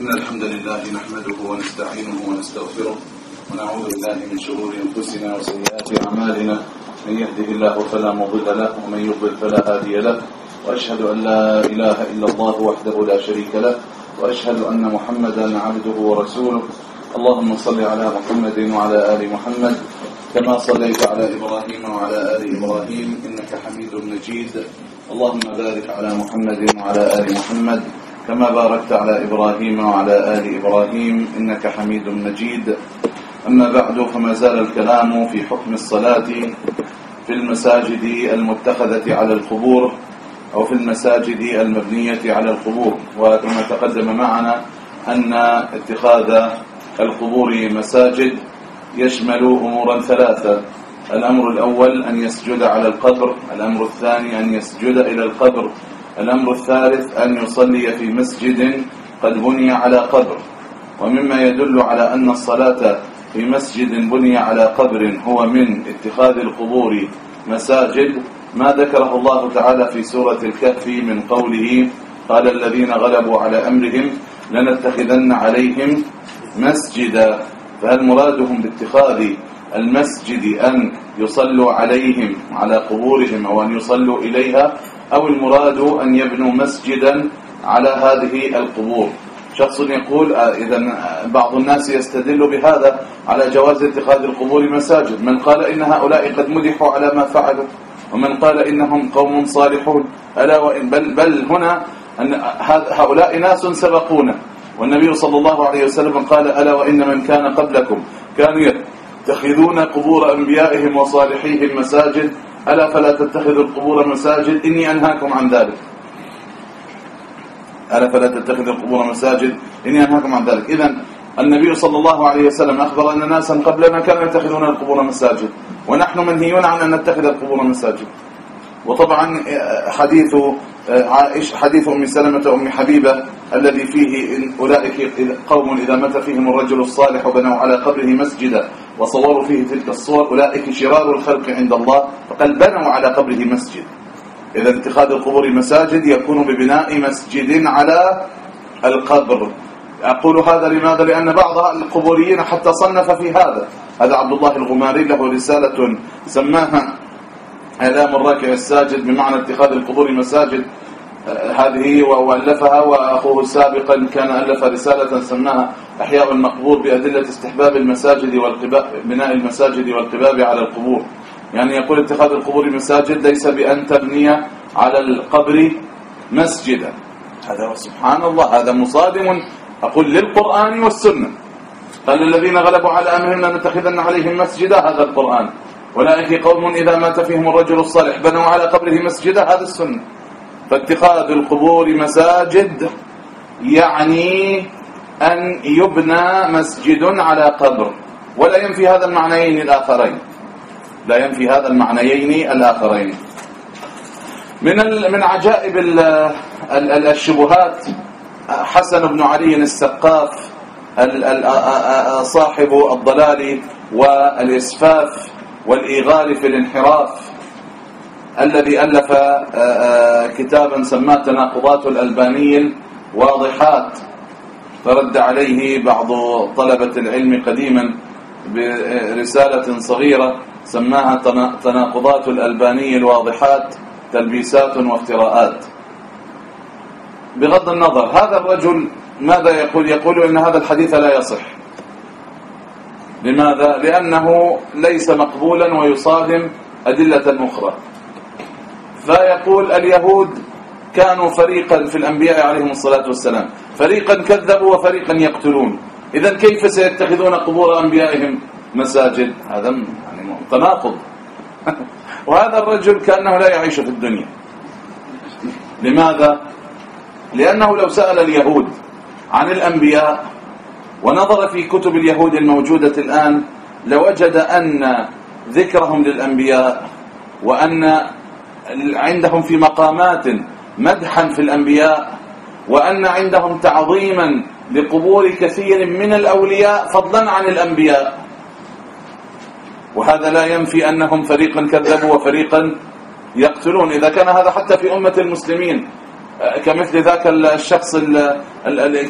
إن الحمد لله نحمده ونستعينه ونستغفره ونعوذ بالله من شرور أنفسنا وسيئات أعمالنا. من يهده الله فلا مضل له ومن يضلل فلا هادي له. وأشهد أن لا إله إلا الله وحده لا شريك له. وأشهد أن محمدا عبده ورسوله. اللهم صل على محمد وعلى آل محمد كما صليت على إبراهيم وعلى آل إبراهيم إنك حميد مجيد. اللهم بارك على محمد وعلى آل محمد. كما باركت على إبراهيم وعلى آل إبراهيم إنك حميد مجيد. أما بعد فما زال الكلام في حكم الصلاة في المساجد المتخذة على القبور أو في المساجد المبنية على القبور. وكما تقدم معنا أن اتخاذ القبور مساجد يشمل أمورا ثلاثة. الأمر الأول أن يسجد على القبر الأمر الثاني أن يسجد إلى القبر الأمر الثالث أن يصلي في مسجد قد بني على قبر ومما يدل على أن الصلاة في مسجد بني على قبر هو من اتخاذ القبور مساجد ما ذكره الله تعالى في سورة الكهف من قوله قال الذين غلبوا على أمرهم لنتخذن عليهم مسجدا فهل مرادهم باتخاذ المسجد أن يصلوا عليهم على قبورهم أو أن يصلوا إليها؟ أو المراد أن يبنوا مسجدا على هذه القبور. شخص يقول آه، آه، بعض الناس يستدل بهذا على جواز اتخاذ القبور مساجد. من قال إن هؤلاء قد مدحوا على ما فعلوا ومن قال إنهم قوم صالحون. ألا وإن بل, بل هنا أن هؤلاء ناس سبقونا. والنبي صلى الله عليه وسلم قال ألا وإن من كان قبلكم كانوا يتخذون قبور أنبيائهم وصالحيهم مساجد ألا فلا تتخذوا القبور مساجد؟ إني أنهاكم عن ذلك. ألا فلا تتخذوا القبور مساجد؟ إني أنهاكم عن ذلك. إذا النبي صلى الله عليه وسلم أخبر أن ناسا قبلنا كانوا يتخذون القبور مساجد ونحن منهيون عن أن نتخذ القبور مساجد. وطبعا حديث عائشة حديث أم سلمة أم حبيبة الذي فيه أولئك قوم إذا مات فيهم الرجل الصالح وبنوا على قبره مسجدا. وصوروا فيه تلك الصور أولئك شرار الخلق عند الله فقال بنوا على قبره مسجد. إذا اتخاذ القبور مساجد يكون ببناء مسجد على القبر. أقول هذا لماذا؟ لأن بعض القبوريين حتى صنف في هذا. هذا عبد الله الغماري له رسالة سماها إعلام الراكع الساجد بمعنى اتخاذ القبور مساجد. هذه وألفها وأخوه سابقا كان ألف رسالة سماها أحياء المقبور بأدلة استحباب المساجد والقباب بناء المساجد والقباب على القبور. يعني يقول اتخاذ القبور مساجد ليس بأن تبني على القبر مسجدا. هذا سبحان الله هذا مصادم. أقول للقرآن والسنة. قال الذين غلبوا على أمرهم لنتخذن عليهم مسجدا هذا القرآن. أولئك قوم إذا مات فيهم الرجل الصالح بنوا على قبره مسجدا هذا السنة. فاتخاذ القبور مساجد يعني أن يبنى مسجد على قبر. ولا ينفي هذا المعنيين الآخرين. لا ينفي هذا المعنيين الآخرين. من من عجائب الشبهات حسن بن علي السقاف صاحب الضلال والإسفاف والإيغال في الانحراف. الذي ألف كتابا سماه تناقضات الألباني واضحات فرد عليه بعض طلبة العلم قديما برسالة صغيرة سماها تناقضات الألباني الواضحات تلبيسات وافتراءات. بغض النظر هذا الرجل ماذا يقول؟ يقول إن هذا الحديث لا يصح. لماذا؟ لأنه ليس مقبولا ويصادم أدلة فيقول اليهود كانوا فريقا في الأنبياء عليهم الصلاة والسلام. فريقا كذبوا وفريقا يقتلون. إذا كيف سيتخذون قبور أنبيائهم مساجد؟ هذا يعني تناقض. وهذا الرجل كأنه لا يعيش في الدنيا. لماذا؟ لأنه لو سأل اليهود عن الأنبياء ونظر في كتب اليهود الموجودة الآن لوجد أن ذكرهم للأنبياء وأن عندهم في مقامات مدحا في الأنبياء وأن عندهم تعظيما لقبور كثير من الأولياء فضلا عن الأنبياء. وهذا لا ينفي أنهم فريقا كذبوا وفريقا يقتلون إذا كان هذا حتى في أمة المسلمين. كمثل ذاك الشخص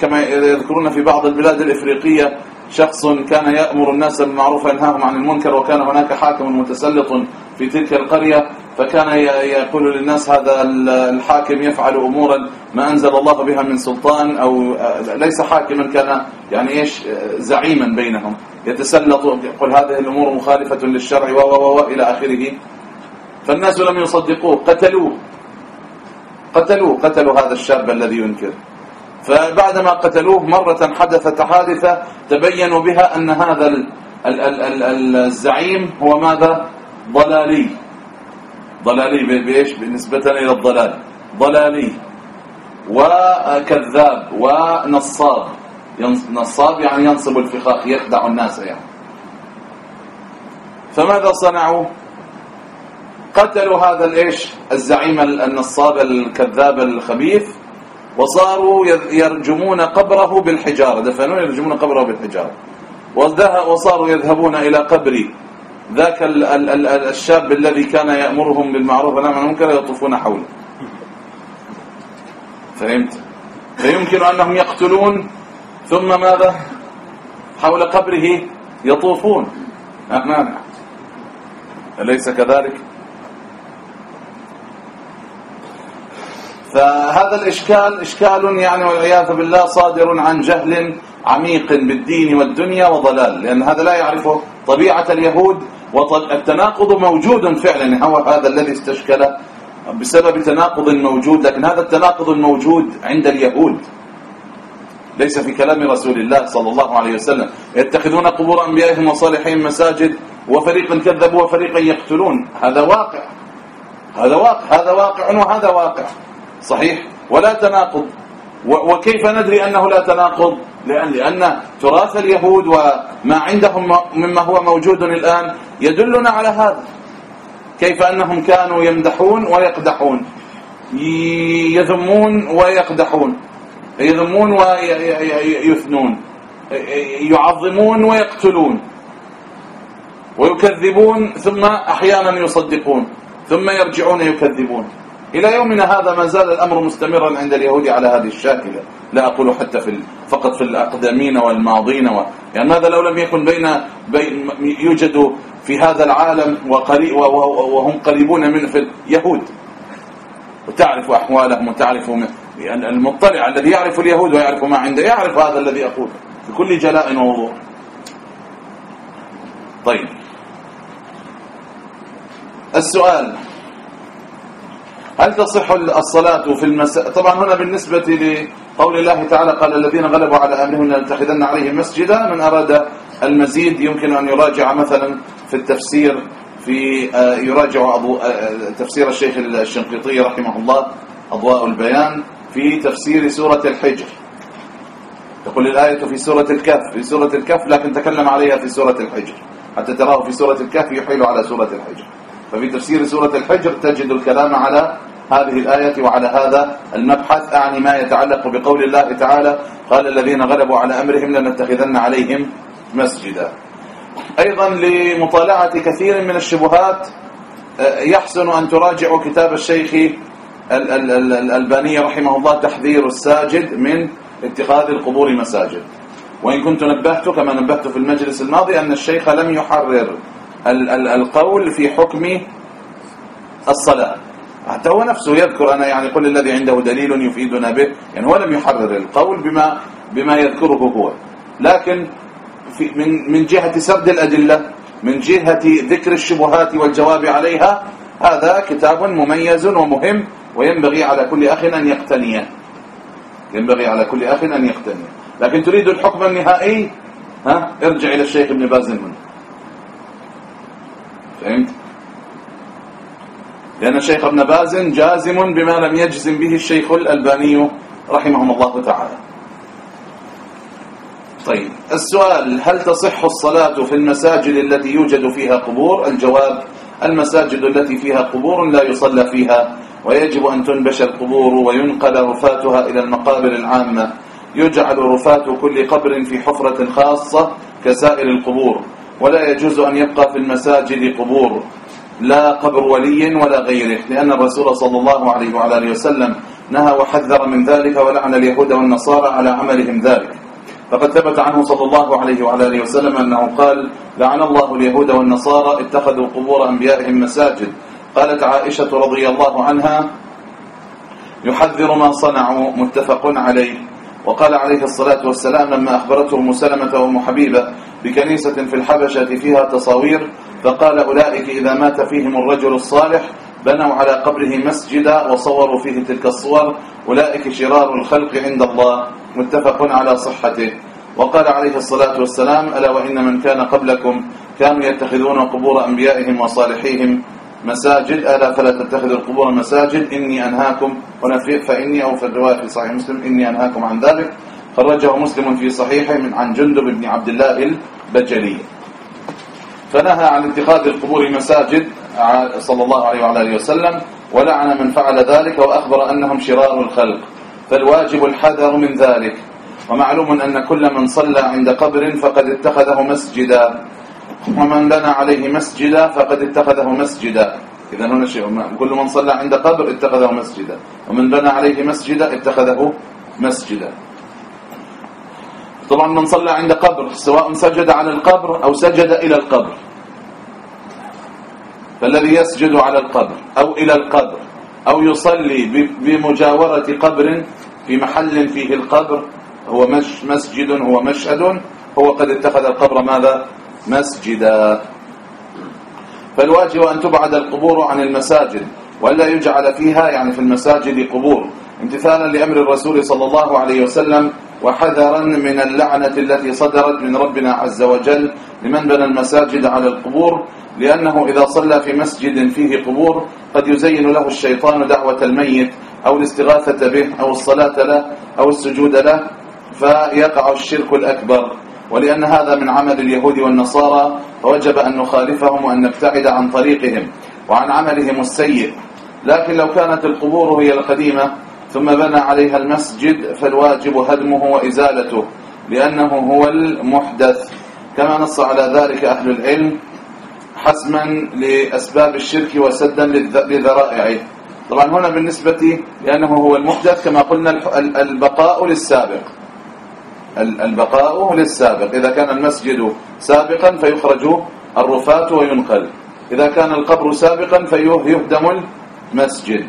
كما يذكرون في بعض البلاد الإفريقية شخص كان يأمر الناس بالمعروف وينهاهم عن المنكر وكان هناك حاكم متسلط في تلك القرية. فكان يقول للناس هذا الحاكم يفعل أمورا ما أنزل الله بها من سلطان أو ليس حاكما كان يعني إيش؟ زعيما بينهم. يتسلط يقول هذه الأمور مخالفة للشرع و و إلى آخره. فالناس لم يصدقوه قتلوه. قتلوه قتلوا هذا الشاب الذي ينكر. فبعدما قتلوه مرة حدثت حادثة تبينوا بها أن هذا الزعيم هو ماذا؟ ضلالي. ضلالي بإيش؟ بالنسبة إلى الضلال. ضلالي. وكذاب. ونصاب. نصاب يعني ينصب الفخاخ يخدع الناس يعني. فماذا صنعوا؟ قتلوا هذا الإيش؟ الزعيم النصاب الكذاب الخبيث وصاروا يرجمون قبره بالحجارة. دفنون يرجمون قبره بالحجارة. وصاروا يذهبون إلى قبر ذاك الشاب الذي كان يأمرهم بالمعروف ونهى عن المنكر يطوفون حوله. فهمت؟ فيمكن أنهم يقتلون ثم ماذا؟ حول قبره يطوفون. مانع أليس كذلك؟ فهذا الإشكال إشكال يعني والعياذ بالله صادر عن جهل عميق بالدين والدنيا وضلال لأن هذا لا يعرفه طبيعة اليهود والتناقض موجود فعلا هو هذا الذي استشكل بسبب تناقض موجود لكن هذا التناقض الموجود عند اليهود ليس في كلام رسول الله صلى الله عليه وسلم. يتخذون قبور أنبيائهم وصالحين مساجد وفريقا كذبوا وفريقا يقتلون. هذا واقع هذا واقع هذا واقع وهذا واقع. صحيح. ولا تناقض. وكيف ندري أنه لا تناقض؟ لأن, لأن تراث اليهود وما عندهم مما هو موجود الآن يدلنا على هذا. كيف أنهم كانوا يمدحون ويقدحون. يذمون ويقدحون. يذمون ويثنون. يعظمون ويقتلون. ويكذبون ثم أحيانا يصدقون. ثم يرجعون يكذبون. إلى يومنا هذا ما زال الأمر مستمرا عند اليهود على هذه الشاكلة. لا أقول حتى في فقط في الأقدمين والماضين و... يعني ماذا لو لم يكن بين, بين يوجد في هذا العالم وقري... وهم قريبون من في اليهود. وتعرف أحوالهم وتعرف المطلع الذي يعرف اليهود ويعرف ما عنده. يعرف هذا الذي أقول. بكل جلاء ووضوح طيب. السؤال. هل تصح الصلاة في المساء طبعا هنا بالنسبة لقول الله تعالى قال الذين غلبوا على أمرهم لنتخذن عليهم مسجدا من أراد المزيد يمكن أن يراجع مثلا في التفسير في آه، يراجع أبو آه، تفسير الشيخ الشنقيطي رحمه الله أضواء البيان في تفسير سورة الحجر. تقول الآية في سورة الكهف في سورة الكهف لكن تكلم عليها في سورة الحجر حتى تراه في سورة الكهف يحيل على سورة الحجر. ففي تفسير سورة الحجر تجد الكلام على هذه الآية وعلى هذا المبحث أعني ما يتعلق بقول الله تعالى قال الذين غلبوا على أمرهم لنتخذن عليهم مسجدا. أيضا لمطالعة كثير من الشبهات آه، يحسن أن تراجعوا كتاب الشيخ الألباني رحمه الله تحذير الساجد من اتخاذ القبور مساجد. وإن كنت نبهت كما نبهت في المجلس الماضي أن الشيخ لم يحرر القول في حكم الصلاة. حتى هو نفسه يذكر أنا يعني قل الذي عنده دليل يفيدنا به. يعني هو لم يحرر القول بما بما يذكره هو. لكن في من من جهة سرد الأدلة من جهة ذكر الشبهات والجواب عليها هذا كتاب مميز ومهم وينبغي على كل أخ أن يقتنيه ينبغي على كل أخ أن يقتنيه لكن تريد الحكم النهائي؟ ها؟ ارجع إلى الشيخ ابن باز منه فهمت؟ لأن الشيخ ابن باز جازم بما لم يجزم به الشيخ الألباني رحمه الله تعالى. طيب السؤال هل تصح الصلاة في المساجد التي يوجد فيها قبور؟ الجواب المساجد التي فيها قبور لا يصلى فيها ويجب أن تنبش القبور وينقل رفاتها إلى المقابر العامة. يجعل رفات كل قبر في حفرة خاصة كسائر القبور. ولا يجوز أن يبقى في المساجد قبور لا قبر ولي ولا غيره لأن الرسول صلى الله عليه وعلى آله وسلم نهى وحذر من ذلك ولعن اليهود والنصارى على عملهم ذلك. فقد ثبت عنه صلى الله عليه وعلى آله وسلم أنه قال لعن الله اليهود والنصارى اتخذوا قبور أنبيائهم مساجد. قالت عائشة رضي الله عنها يحذر ما صنعوا متفق عليه. وقال عليه الصلاة والسلام لما أخبرته مسلمة وأم حبيبة بكنيسة في الحبشة فيها تصاوير فقال أولئك إذا مات فيهم الرجل الصالح بنوا على قبره مسجدا وصوروا فيه تلك الصور أولئك شرار الخلق عند الله. متفق على صحته. وقال عليه الصلاة والسلام ألا وإن من كان قبلكم كانوا يتخذون قبور أنبيائهم وصالحيهم مساجد ألا فلا تتخذوا القبور مساجد إني أنهاكم هنا فإني أو في الرواية في صحيح مسلم إني أنهاكم عن ذلك. خرجه مسلم في صحيحه من عن جندب بن عبد الله البجلي. فنهى عن اتخاذ القبور مساجد صلى الله عليه وعلى آله وسلم ولعن من فعل ذلك وأخبر أنهم شرار الخلق. فالواجب الحذر من ذلك. ومعلوم أن كل من صلى عند قبر فقد اتخذه مسجدا. ومن بنى عليه مسجدا فقد اتخذه مسجدا. إذا هنا شيء كل من صلى عند قبر اتخذه مسجدا. ومن بنى عليه مسجدا اتخذه مسجدا. طبعا من صلى عند قبر سواء سجد على القبر أو سجد إلى القبر. فالذي يسجد على القبر أو إلى القبر أو يصلي بمجاورة قبر في محل فيه القبر هو مسجد هو مشهد هو قد اتخذ القبر ماذا؟ مسجدا. فالواجب أن تبعد القبور عن المساجد ولا يجعل فيها يعني في المساجد قبور. امتثالا لأمر الرسول صلى الله عليه وسلم وحذرا من اللعنة التي صدرت من ربنا عز وجل لمن بنى المساجد على القبور لأنه إذا صلى في مسجد فيه قبور قد يزين له الشيطان دعوة الميت أو الاستغاثة به أو الصلاة له أو السجود له فيقع الشرك الأكبر. ولأن هذا من عمل اليهود والنصارى فوجب أن نخالفهم وأن نبتعد عن طريقهم وعن عملهم السيء. لكن لو كانت القبور هي القديمة ثم بنى عليها المسجد فالواجب هدمه وإزالته لأنه هو المحدث. كما نص على ذلك أهل العلم حسما لأسباب الشرك وسدا لذرائعه. طبعا هنا بالنسبة لأنه هو المحدث كما قلنا البقاء للسابق. البقاء للسابق. إذا كان المسجد سابقا فيخرج الرفات وينقل. إذا كان القبر سابقا فيهدم المسجد.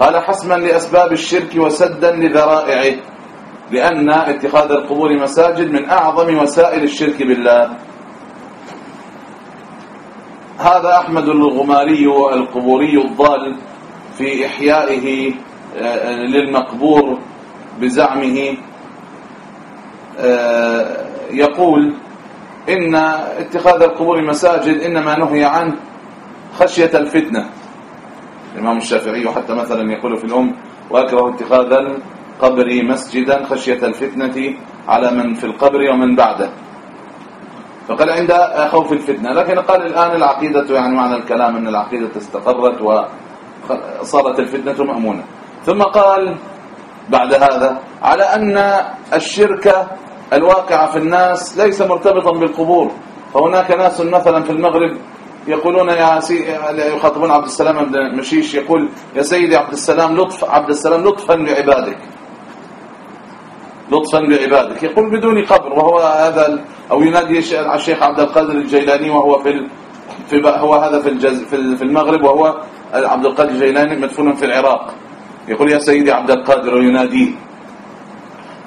قال حسما لأسباب الشرك وسدا لذرائعه لأن اتخاذ القبور مساجد من أعظم وسائل الشرك بالله. هذا أحمد الغماري القبوري الضال في إحيائه آه، للمقبور بزعمه. آه، يقول إن اتخاذ القبور مساجد إنما نهي عنه خشية الفتنة. الإمام الشافعي حتى مثلا يقول في الأم وأكره اتخاذ القبر مسجدا خشية الفتنة على من في القبر ومن بعده. فقال عند خوف الفتنة. لكن قال الآن العقيدة يعني معنى الكلام أن العقيدة استقرت وصارت الفتنة مأمونة. ثم قال بعد هذا على أن الشرك الواقع في الناس ليس مرتبطا بالقبور. فهناك ناس مثلا في المغرب يقولون يا سي يخاطبون عبد السلام بن مشيش يقول يا سيدي عبد السلام لطف عبد السلام لطفا بعبادك لطفا بعبادك يقول بدون قبر وهو هذا أو ينادي الشيخ عبد القادر الجيلاني وهو في في هو هذا في الجز في المغرب وهو عبد القادر الجيلاني مدفون في العراق. يقول يا سيدي عبد القادر ويناديه.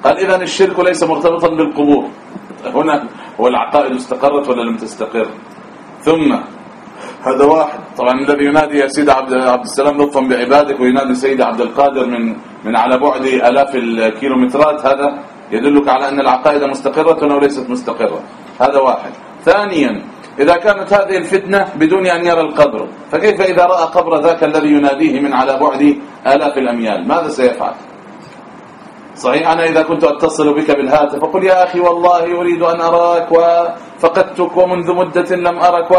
قال اذا الشرك ليس مرتبطا بالقبور. هنا هو العقائد استقرت ولا لم تستقر؟ ثم هذا واحد. طبعا الذي ينادي يا سيدي عبد عبد السلام لطفا بعبادك وينادي سيدي عبد القادر من من على بعد آلاف الكيلومترات هذا يدلك على أن العقائد مستقرة أو ليست مستقرة. هذا واحد. ثانيا إذا كانت هذه الفتنة بدون أن يرى القبر فكيف إذا رأى قبر ذاك الذي يناديه من على بعد آلاف الأميال؟ ماذا سيفعل؟ صحيح. أنا إذا كنت أتصل بك بالهاتف فقل يا أخي والله أريد أن أراك وفقدتك ومنذ مدة لم أرك و...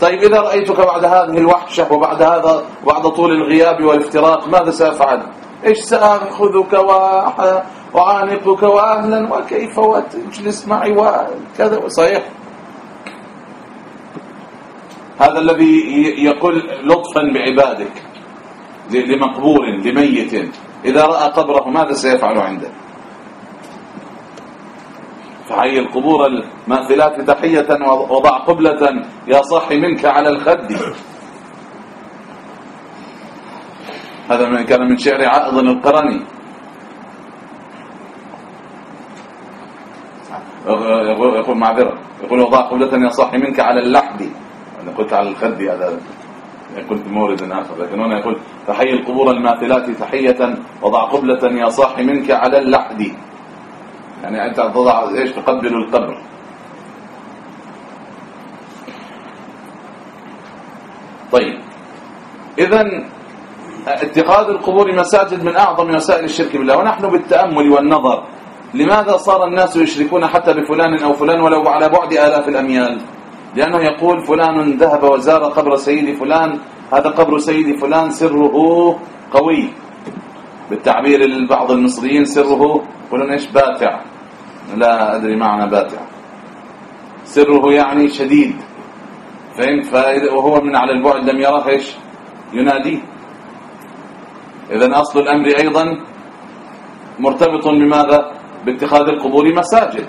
طيب إذا رأيتك بعد هذه الوحشة وبعد هذا بعد طول الغياب والافتراق ماذا سأفعل؟ إيش سأخذك وأعانقك وأهلا؟ وكيف وتجلس معي وكذا؟ صحيح. هذا الذي يقول لطفا بعبادك لمقبور لميت. إذا رأى قبره ماذا سيفعل عنده؟ فحي القبور المأثلات تحية وضع قبلة يا صاحي منك على الخد. هذا كان من شعر عائض القرني. يقول معذرة. يقول وضع قبلة يا صاحي منك على اللحد. أنا قلت على الخد هذا قلت مورد آخر لكن هنا يقول تحيي القبور الماثلات تحية وضع قبلة يا صاحي منك على اللحد. يعني أنت تضع إيش؟ تقبل القبر. طيب. إذا اتخاذ القبور مساجد من أعظم وسائل الشرك بالله ونحن بالتأمل والنظر لماذا صار الناس يشركون حتى بفلان أو فلان ولو على بعد آلاف الأميال؟ لأنه يقول فلان ذهب وزار قبر سيدي فلان هذا قبر سيدي فلان سره قوي. بالتعبير لبعض المصريين سره يقولون إيش؟ باتع. لا أدري معنى باتع. سره يعني شديد. فهمت؟ وهو من على البعد لم يره إيش؟ يناديه اذا أصل الأمر أيضا مرتبط بماذا؟ باتخاذ القبور مساجد.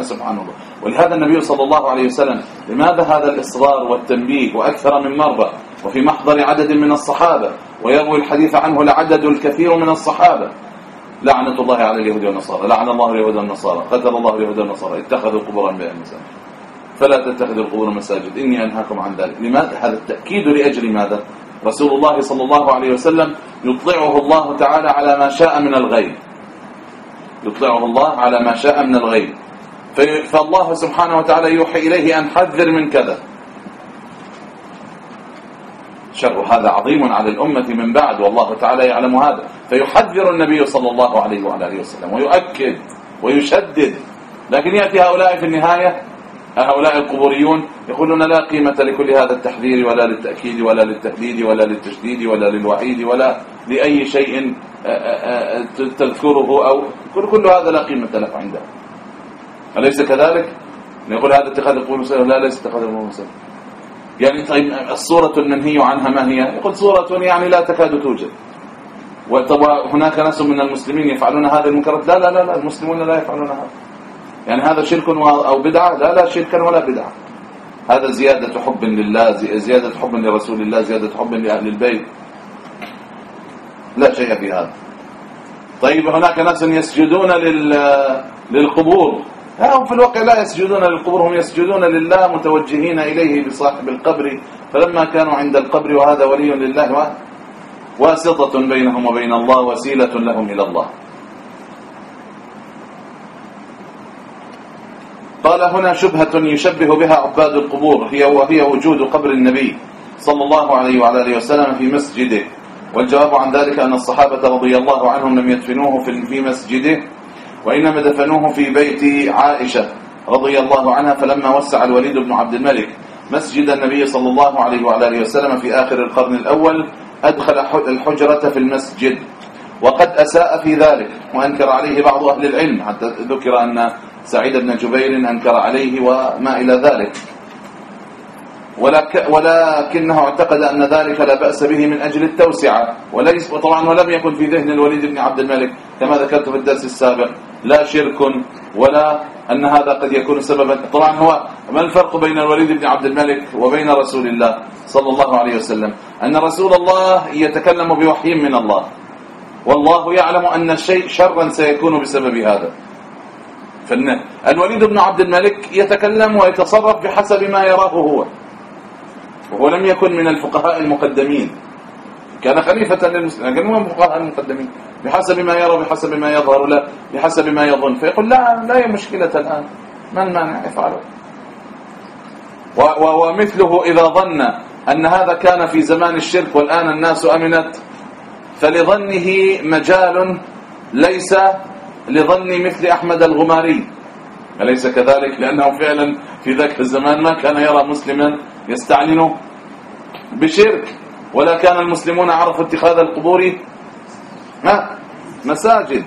سبحان الله. ولهذا النبي صلى الله عليه وسلم لماذا هذا الإصرار والتنبيه وأكثر من مرة؟ وفي محضر عدد من الصحابة ويروي الحديث عنه لعدد الكثير من الصحابة. لعنة الله على اليهود والنصارى لعن الله اليهود والنصارى قتل الله اليهود والنصارى اتخذوا قبور انبياء مساجد فلا تتخذوا القبور مساجد إني أنهاكم عن ذلك. لماذا؟ هذا التأكيد لأجل ماذا؟ رسول الله صلى الله عليه وسلم يطلعه الله تعالى على ما شاء من الغيب. يطلعه الله على ما شاء من الغيب. فالله سبحانه وتعالى يوحي إليه أن حذر من كذا. شر هذا عظيم على الأمة من بعد والله تعالى يعلم هذا. فيحذر النبي صلى الله عليه وعلى آله وسلم ويؤكد ويشدد. لكن يأتي هؤلاء في النهاية هؤلاء القبوريون يقولون لا قيمة لكل هذا التحذير ولا للتأكيد ولا للتهديد ولا للتشديد ولا للوعيد ولا لأي شيء آه، آه، آه، تذكره أو كل هذا لا قيمة له عنده أليس كذلك؟ نقول هذا اتخاذ القبور مسألة لا ليس اتخاذ القبور مسألة يعني طيب الصورة المنهي عنها ما هي؟ يقول صورة يعني لا تكاد توجد. وهناك ناس من المسلمين يفعلون هذه المنكرات لا لا لا, لا المسلمون لا يفعلون هذا. يعني هذا شرك أو بدعة؟ لا لا شركا ولا بدعة. هذا زيادة حب لله زيادة حب لرسول الله زيادة حب لأهل البيت. لا شيء في هذا. طيب هناك ناس يسجدون للقبور. هم في الواقع لا يسجدون للقبور هم يسجدون لله متوجهين إليه بصاحب القبر فلما كانوا عند القبر وهذا ولي لله واسطة بينهم وبين الله وسيلة لهم إلى الله. قال هنا شبهة يشبه بها عباد القبور هي وهي وجود قبر النبي صلى الله عليه وعلى آله وسلم في مسجده. والجواب عن ذلك أن الصحابة رضي الله عنهم لم يدفنوه في مسجده. وإنما دفنوه في بيت عائشة رضي الله عنها فلما وسع الوليد بن عبد الملك مسجد النبي صلى الله عليه وعلى آله وسلم في آخر القرن الأول أدخل الحجرة في المسجد. وقد أساء في ذلك وأنكر عليه بعض أهل العلم حتى ذكر أن سعيد بن جبير أنكر عليه وما إلى ذلك. ولكنه اعتقد أن ذلك لا بأس به من أجل التوسعة. وليس وطبعا ولم يكن في ذهن الوليد بن عبد الملك كما ذكرت في الدرس السابق. لا شرك ولا أن هذا قد يكون سببا. طبعا هو ما الفرق بين الوليد بن عبد الملك وبين رسول الله صلى الله عليه وسلم؟ أن رسول الله يتكلم بوحي من الله. والله يعلم أن الشيء شرا سيكون بسبب هذا. الوليد بن عبد الملك يتكلم ويتصرف بحسب ما يراه هو. وهو لم يكن من الفقهاء المقدمين. كان خليفة للمسلمين. لكن هو من الفقهاء المقدمين. بحسب ما يرى بحسب ما يظهر له بحسب ما يظن. فيقول لا لا مشكلة الآن. ما المانع؟ يفعله ومثله إذا ظن أن هذا كان في زمان الشرك والآن الناس أمنت فلظنه مجال ليس لظن مثل أحمد الغماري. أليس كذلك؟ لأنه فعلا في ذاك الزمان ما كان يرى مسلما يستعلن بشرك ولا كان المسلمون عرفوا اتخاذ القبور مساجد.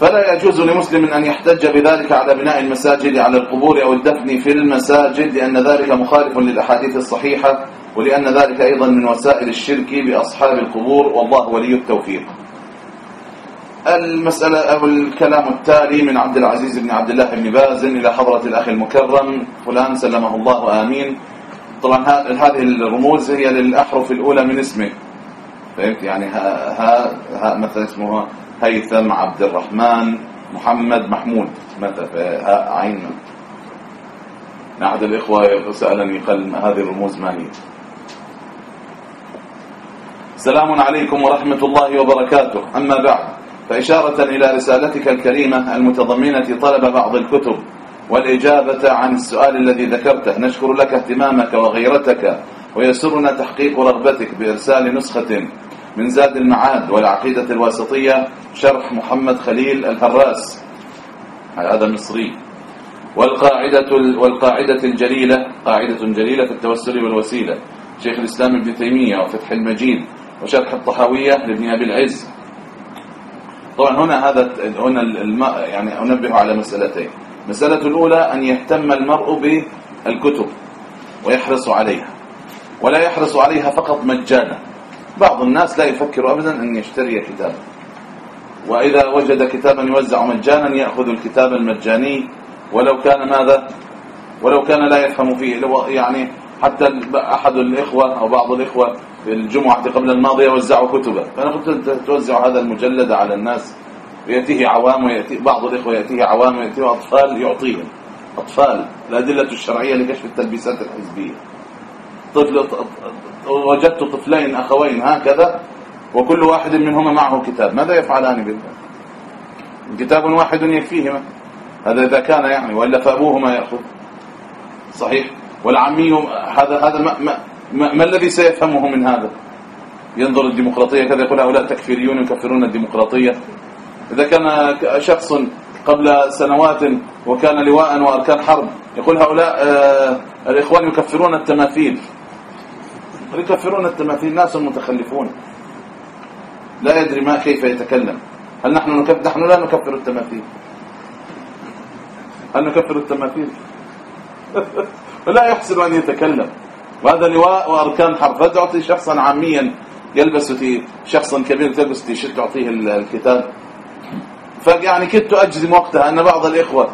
فلا يجوز لمسلم أن يحتج بذلك على بناء المساجد على القبور أو الدفن في المساجد لأن ذلك مخالف للأحاديث الصحيحة ولأن ذلك أيضا من وسائل الشرك بأصحاب القبور والله ولي التوفيق. المسألة أو الكلام التالي من عبد العزيز بن عبد الله بن باز إلى حضرة الأخ المكرم فلان سلمه الله آمين. طبعا هذه الرموز هي للأحرف الأولى من اسمه. فهمت؟ يعني ها, ها, ها مثلا اسمه هيثم عبد الرحمن محمد محمود. مثلا عين. أحد الإخوة سألني قال هذه الرموز ما هي؟ سلام عليكم ورحمة الله وبركاته. أما بعد. فإشارة إلى رسالتك الكريمة المتضمنة طلب بعض الكتب والإجابة عن السؤال الذي ذكرته. نشكر لك اهتمامك وغيرتك ويسرنا تحقيق رغبتك بإرسال نسخة من زاد المعاد والعقيدة الواسطية شرح محمد خليل الهراس هذا مصري. والقاعدة والقاعدة الجليلة قاعدة جليلة في التوسل والوسيلة. شيخ الإسلام ابن تيمية وفتح المجيد وشرح الطحاوية لابن أبي العز. طبعا هنا هذا هنا يعني أنبه على مسألتين. المسألة الأولى أن يهتم المرء بالكتب ويحرص عليها. ولا يحرص عليها فقط مجانا. بعض الناس لا يفكر أبدا أن يشتري كتابا. وإذا وجد كتابا يوزع مجانا يأخذ الكتاب المجاني. ولو كان ماذا؟ ولو كان لا يفهم فيه. يعني حتى أحد الإخوة أو بعض الإخوة في الجمعة قبل الماضية وزعوا كتبا. فأنا قلت توزع هذا المجلد على الناس يأتيه عوام ويأتي بعض الإخوة يأتيه عوام ويأتيه أطفال يعطيهم. أطفال الأدلة الشرعية لكشف التلبيسات الحزبية. طفل وجدت طفلين أخوين هكذا وكل واحد منهما معه كتاب. ماذا يفعلان بالله؟ كتاب واحد يكفيهما. هذا إذا كان يعني وإلا فأبوهما يأخذ. صحيح. والعمي هذا هذا ما, ما, ما, الذي سيفهمه من هذا؟ ينظر الديمقراطية كذا يقول هؤلاء تكفيريون يكفرون الديمقراطية. إذا كان شخص قبل سنوات وكان لواء وأركان حرب يقول هؤلاء آه، الإخوان يكفرون التماثيل. يكفرون التماثيل؟ ناس متخلفون. لا يدري ما كيف يتكلم. هل نحن نكفر نحن لا نكفر التماثيل. هل نكفر التماثيل؟ ولا يحسن أن يتكلم. وهذا لواء وأركان حرب. فتعطي شخصا عاميا يلبس في شخصا كبير تلبس تيشيرت تعطيه الكتاب؟ فيعني كنت أجزم وقتها أن بعض الإخوة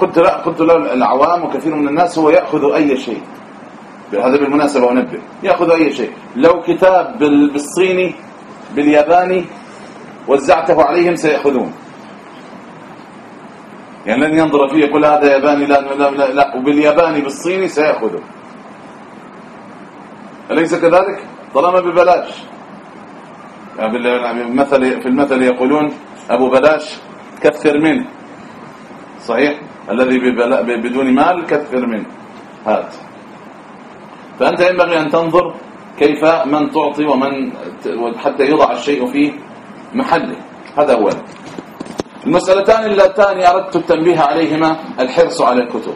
قلت لا قلت له العوام وكثير من الناس هو يأخذ أي شيء. هذا بالمناسبة أنبه. يأخذ أي شيء. لو كتاب بالصيني بالياباني وزعته عليهم سيأخذون. يعني لن ينظر فيه يقول هذا ياباني لا لا لا, لا. وبالياباني بالصيني سيأخذه. أليس كذلك؟ طالما ببلاش بالمثل في المثل يقولون أبو بلاش كثر منه صحيح؟ الذي بدون مال كثر منه هات. فأنت ينبغي أن تنظر كيف من تعطي ومن حتى يضع الشيء في محله. هذا هو المسألتان اللتان أردت التنبيه عليهما الحرص على الكتب.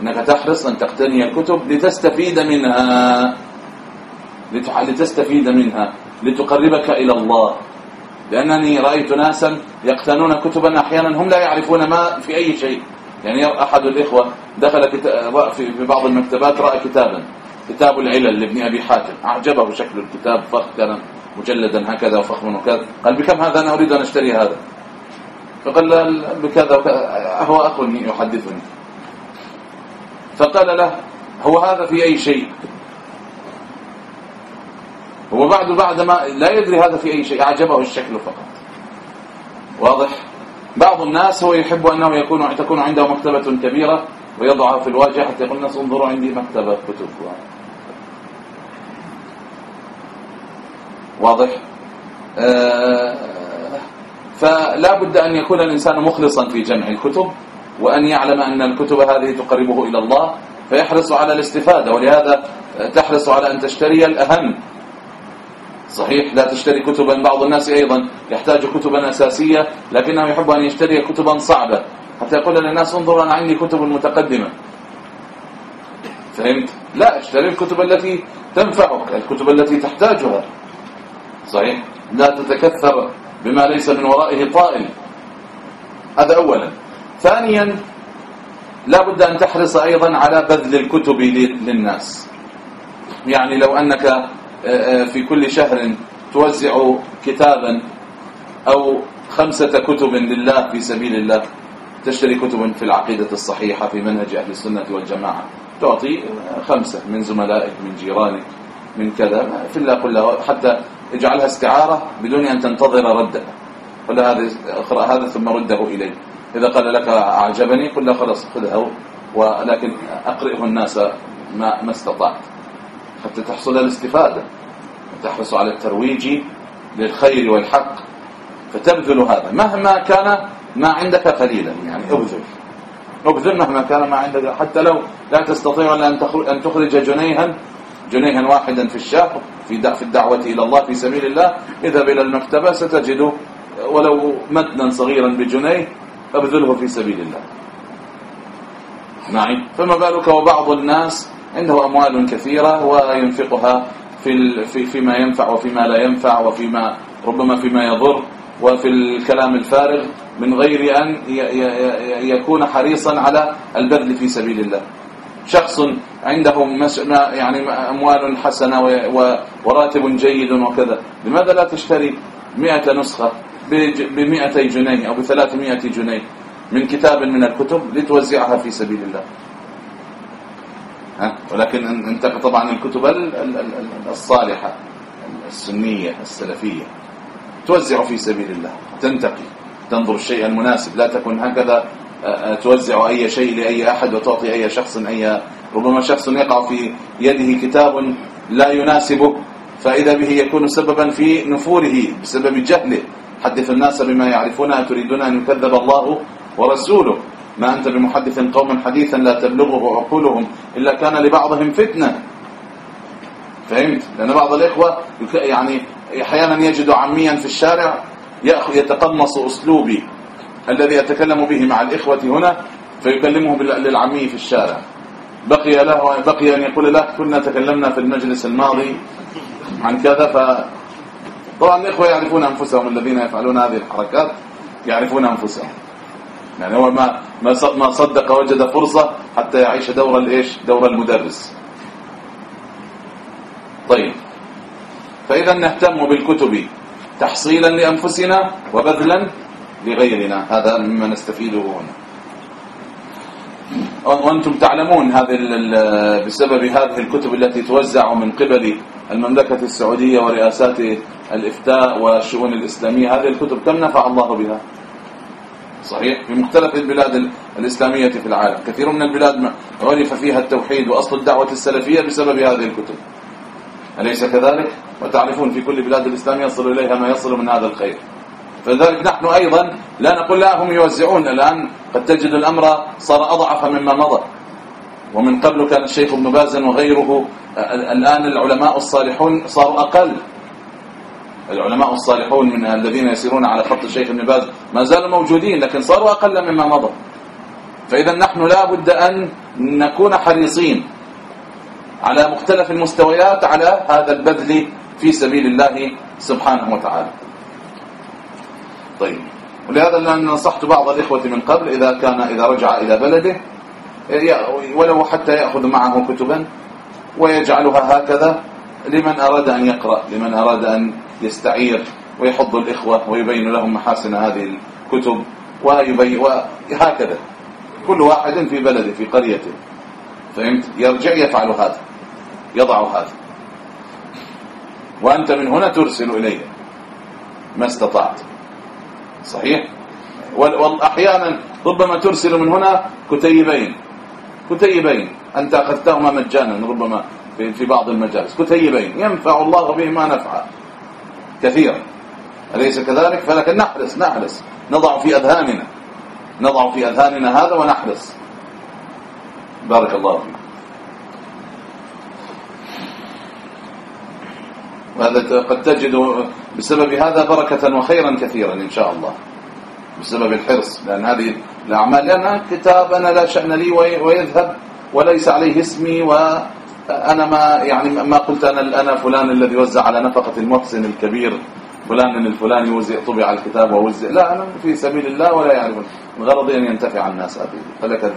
أنك تحرص أن تقتني الكتب لتستفيد منها. لتستفيد منها لتقربك إلى الله. لأنني رأيت ناسا يقتنون كتبا أحيانا هم لا يعرفون ما في أي شيء. يعني أحد الإخوة دخل في بعض المكتبات رأى كتابا كتاب العلل لابن أبي حاتم. أعجبه شكل الكتاب فخ كان مجلدا هكذا وفخم وكذا. قال بكم هذا؟ أنا أريد أن أشتري هذا. فقال بكذا هو أخ يحدثني. فقال له هو هذا في أي شيء؟ هو بعد بعد ما لا يدري هذا في أي شيء أعجبه الشكل فقط. واضح؟ بعض الناس هو يحب أنه يكون تكون عنده مكتبة كبيرة ويضعها في الواجهة حتى يقول الناس انظروا عندي مكتبة كتب. واضح؟ آه فلا بد أن يكون الإنسان مخلصا في جمع الكتب وأن يعلم أن الكتب هذه تقربه إلى الله فيحرص على الاستفادة ولهذا تحرص على أن تشتري الأهم. صحيح. لا تشتري كتبا. بعض الناس أيضا يحتاج كتبا أساسية لكنه يحب أن يشتري كتبا صعبة. حتى يقول للناس انظروا أنا عندي كتب متقدمة. فهمت؟ لا اشتري الكتب التي تنفعك الكتب التي تحتاجها. صحيح. لا تتكثر بما ليس من ورائه طائل هذا أولا. ثانيا لا بد أن تحرص أيضا على بذل الكتب للناس. يعني لو أنك في كل شهر توزع كتابا أو خمسة كتب لله في سبيل الله. تشتري كتبا في العقيدة الصحيحة في منهج أهل السنة والجماعة. تعطي خمسة من زملائك من جيرانك من كذا. في الله كلها. حتى اجعلها استعارة بدون أن تنتظر ردها. قل اقرأ هذا ثم رده إليه إذا قال لك أعجبني قل له خلاص خذها ولكن أقرئه الناس ما, ما استطعت. حتى تحصل الاستفادة تحرص على الترويج للخير والحق. فتبذل هذا. مهما كان ما عندك قليلا يعني ابذل. ابذل مهما كان ما عندك. حتى لو لا تستطيع أن تخرج جنيها جنيها واحدا في الشهر في في الدعوة إلى الله في سبيل الله اذهب إلى المكتبة ستجد ولو متنا صغيرا بجنيه ابذله في سبيل الله. معي؟ فما بالك وبعض الناس عنده أموال كثيرة وينفقها في في فيما ينفع وفيما لا ينفع وفيما ربما فيما يضر. وفي الكلام الفارغ من غير أن يكون حريصا على البذل في سبيل الله. شخص عنده يعني أموال حسنة وراتب جيد وكذا لماذا لا تشتري مئة نسخة بمئتي جنيه أو بثلاثمائة جنيه من كتاب من الكتب لتوزعها في سبيل الله؟ ولكن انت طبعا الكتب الصالحة السنية السلفية. توزع في سبيل الله. تنتقي. تنظر الشيء المناسب. لا تكن هكذا توزع أي شيء لأي أحد وتعطي أي شخص أي ربما شخص يقع في يده كتاب لا يناسبه فإذا به يكون سببا في نفوره بسبب جهله. حدث الناس بما يعرفون أتريدون أن يكذب الله ورسوله. ما أنت بمحدث قوما حديثا لا تبلغه عقولهم إلا كان لبعضهم فتنة. فهمت؟ لأن بعض الإخوة يعني أحيانا يجد عميا في الشارع يتقمص أسلوبي الذي أتكلم به مع الإخوة هنا فيكلمه للعمي في الشارع. بقي له بقي أن يقول له كنا تكلمنا في المجلس الماضي عن كذا ف طبعا الإخوة يعرفون أنفسهم الذين يفعلون هذه الحركات يعرفون أنفسهم. يعني هو ما ما صدق وجد فرصة حتى يعيش دور الايش دور المدرس. طيب. فإذا نهتم بالكتب تحصيلا لأنفسنا وبذلا لغيرنا. هذا مما نستفيده هنا. وأنتم تعلمون هذه بسبب هذه الكتب التي توزع من قبل المملكة السعودية ورئاسات الإفتاء والشؤون الإسلامية. هذه الكتب كم نفع الله بها؟ صحيح؟ في مختلف البلاد الإسلامية في العالم. كثير من البلاد عرف فيها التوحيد وأصل الدعوة السلفية بسبب هذه الكتب. أليس كذلك؟ وتعرفون في كل بلاد الإسلام يصل إليها ما يصل من هذا الخير. فلذلك نحن أيضا لا نقول لا هم يوزعون الآن. قد تجد الأمر صار أضعف مما مضى. ومن قبل كان الشيخ ابن باز وغيره الآن العلماء الصالحون صاروا أقل. العلماء الصالحون من الذين يسيرون على خط الشيخ ابن باز ما زالوا موجودين لكن صاروا أقل مما مضى فإذا نحن لا بد أن نكون حريصين على مختلف المستويات على هذا البذل في سبيل الله سبحانه وتعالى. طيب ولهذا لأن نصحت بعض الإخوة من قبل إذا كان إذا رجع إلى بلده ولو حتى يأخذ معه كتبا ويجعلها هكذا لمن أراد أن يقرأ لمن أراد أن يستعير ويحض الإخوة ويبين لهم محاسن هذه الكتب ويبين وهكذا. كل واحد في بلده في قريته. فهمت؟ يرجع يفعل هذا يضع هذا. وأنت من هنا ترسل إليه ما استطعت. صحيح؟ واحيانا ربما ترسل من هنا كتيبين. كتيبين. أنت أخذتهما مجانا ربما في بعض المجالس. كتيبين. ينفع الله بهما نفعا. كثيرا أليس كذلك؟ فلكن نحرص نحرص. نضع في أذهاننا. نضع في أذهاننا هذا ونحرص. بارك الله فيك. وهذا قد تجد بسبب هذا بركة وخيرا كثيرا إن شاء الله. بسبب الحرص. لأن هذه الأعمال لأن كتاب أنا لا شأن لي ويذهب وليس عليه اسمي وأنا ما يعني ما قلت أنا أنا فلان الذي وزع على نفقة المحسن الكبير فلان الفلاني وزع طبع الكتاب ووزع. لا أنا في سبيل الله ولا يعرفون الغرض أن ينتفع الناس هذه فلك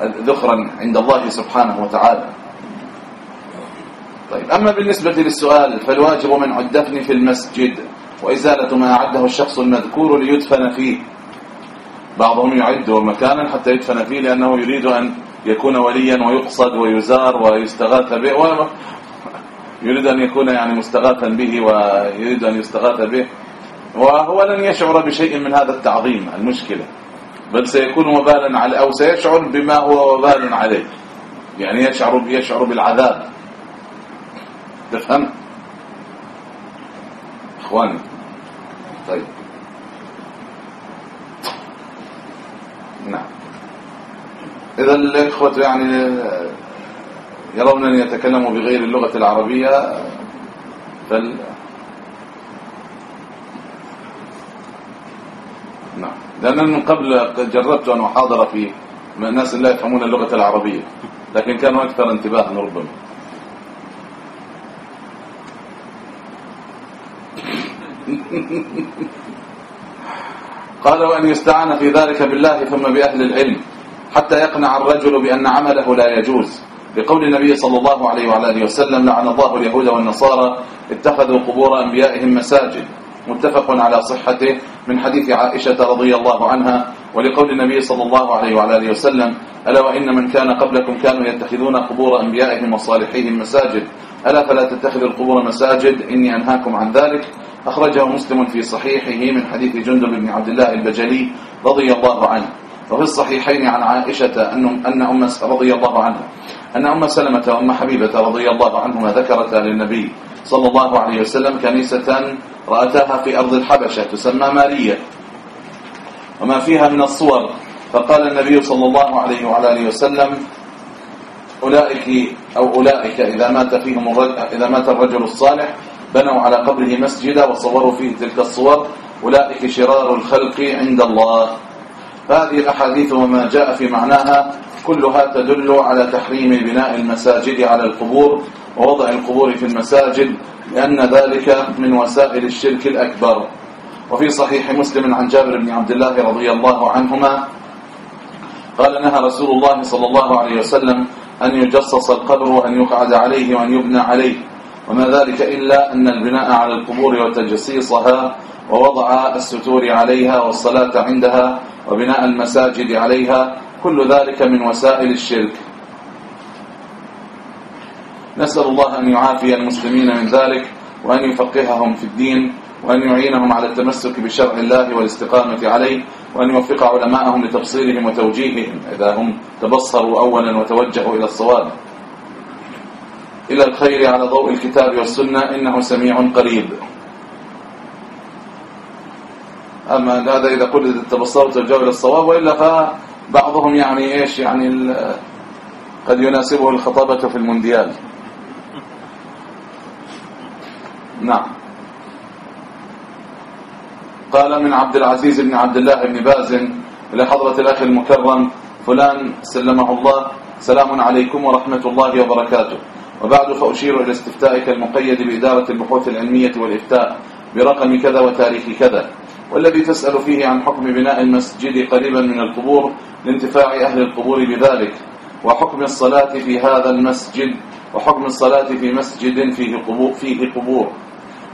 ذخرا عند الله سبحانه وتعالى. طيب أما بالنسبة للسؤال فالواجب منع الدفن في المسجد وإزالة ما أعده الشخص المذكور ليدفن فيه. بعضهم يعد مكانا حتى يدفن فيه لأنه يريد أن يكون وليا ويقصد ويزار ويستغاث به يريد أن يكون يعني مستغاثا به ويريد أن يستغاث به وهو لن يشعر بشيء من هذا التعظيم المشكلة. بل سيكون وبالا عليه أو سيشعر بما هو وبال عليه. يعني يشعر يشعر بالعذاب. تفهم؟ إخواني طيب نعم إذا الاخوه يعني يرون أن يتكلموا بغير اللغة العربية فال نعم. لأن من قبل جربت أن أحاضر في الناس لا يفهمون اللغة العربية لكن كانوا أكثر انتباها ربما. قال وأن يستعان في ذلك بالله ثم بأهل العلم. حتى يقنع الرجل بأن عمله لا يجوز. لقول النبي صلى الله عليه وعلى آله وسلم لعن الله اليهود والنصارى اتخذوا قبور أنبيائهم مساجد. متفق على صحته من حديث عائشة رضي الله عنها ولقول النبي صلى الله عليه وعلى آله وسلم ألا وإن من كان قبلكم كانوا يتخذون قبور أنبيائهم وصالحيهم مساجد. ألا فلا تتخذوا القبور مساجد؟ إني أنهاكم عن ذلك. أخرجه مسلم في صحيحه من حديث جندب بن عبد الله البجلي رضي الله عنه. وفي الصحيحين عن عائشة أن أن أم رضي الله عنها. أن أم سلمة وأم حبيبة رضي الله عنهما ذكرتا للنبي صلى الله عليه وسلم كنيسة رأتاها في أرض الحبشة تسمى مارية. وما فيها من الصور. فقال النبي صلى الله عليه وعلى آله وسلم أولئك أو أولئك إذا مات فيهم إذا مات الرجل الصالح بنوا على قبره مسجدا وصوروا فيه تلك الصور. أولئك شرار الخلق عند الله. فهذه الأحاديث وما جاء في معناها كلها تدل على تحريم بناء المساجد على القبور ووضع القبور في المساجد لأن ذلك من وسائل الشرك الأكبر. وفي صحيح مسلم عن جابر بن عبد الله رضي الله عنهما قال نهى رسول الله صلى الله عليه وسلم أن يجصص القبر وأن يقعد عليه وأن يبنى عليه وما ذلك إلا أن البناء على القبور وتجسيصها ووضع الستور عليها والصلاة عندها وبناء المساجد عليها كل ذلك من وسائل الشرك. نسأل الله أن يعافي المسلمين من ذلك وأن يفقههم في الدين وأن يعينهم على التمسك بشرع الله والاستقامة عليه وأن يوفق علماءهم لتبصيرهم وتوجيههم إذا هم تبصروا أولا وتوجهوا إلى الصواب. إلى الخير على ضوء الكتاب والسنة إنه سميع قريب. أما هذا إذا قلت تبصرت الجو الصواب وإلا فبعضهم يعني إيش؟ يعني قد يناسبه الخطابة في المونديال. نعم. قال من عبد العزيز بن عبد الله بن باز إلى حضرة الأخ المكرم فلان سلمه الله سلام عليكم ورحمة الله وبركاته. وبعد فأشير إلى استفتائك المقيد بإدارة البحوث العلمية والإفتاء برقم كذا وتاريخ كذا. والذي تسأل فيه عن حكم بناء المسجد قريبا من القبور لانتفاع أهل القبور بذلك وحكم الصلاة في هذا المسجد وحكم الصلاة في مسجد فيه قبور, فيه قبور.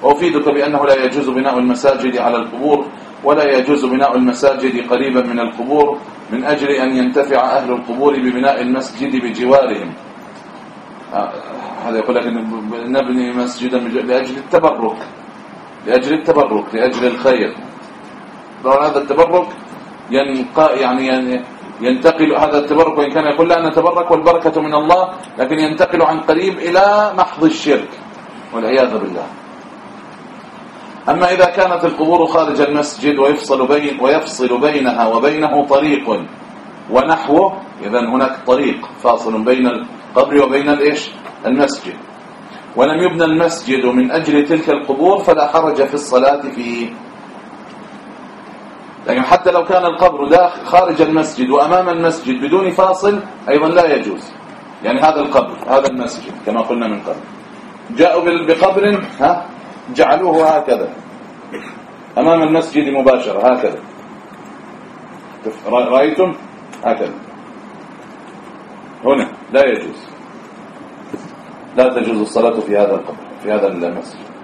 وأفيدك بأنه لا يجوز بناء المساجد على القبور ولا يجوز بناء المساجد قريبا من القبور من أجل أن ينتفع أهل القبور ببناء المسجد بجوارهم. آه، هذا يقول لك نبني مسجدا لأجل التبرك لأجل التبرك لأجل الخير. هذا التبرك ينقى يعني ينتقل هذا التبرك وإن كان يقول لا نتبرك والبركة من الله لكن ينتقل عن قريب إلى محض الشرك والعياذ بالله. أما إذا كانت القبور خارج المسجد ويفصل بين ويفصل بينها وبينه طريق ونحوه إذا هناك طريق فاصل بين القبر وبين الإيش؟ المسجد. ولم يبنى المسجد من أجل تلك القبور فلا حرج في الصلاة فيه لكن حتى لو كان القبر داخل خارج المسجد وأمام المسجد بدون فاصل أيضا لا يجوز. يعني هذا القبر هذا المسجد كما قلنا من قبل. جاءوا بقبر ها؟ جعلوه هكذا. أمام المسجد مباشرة هكذا. رأيتم؟ هكذا. هنا لا يجوز. لا تجوز الصلاة في هذا القبر في هذا المسجد.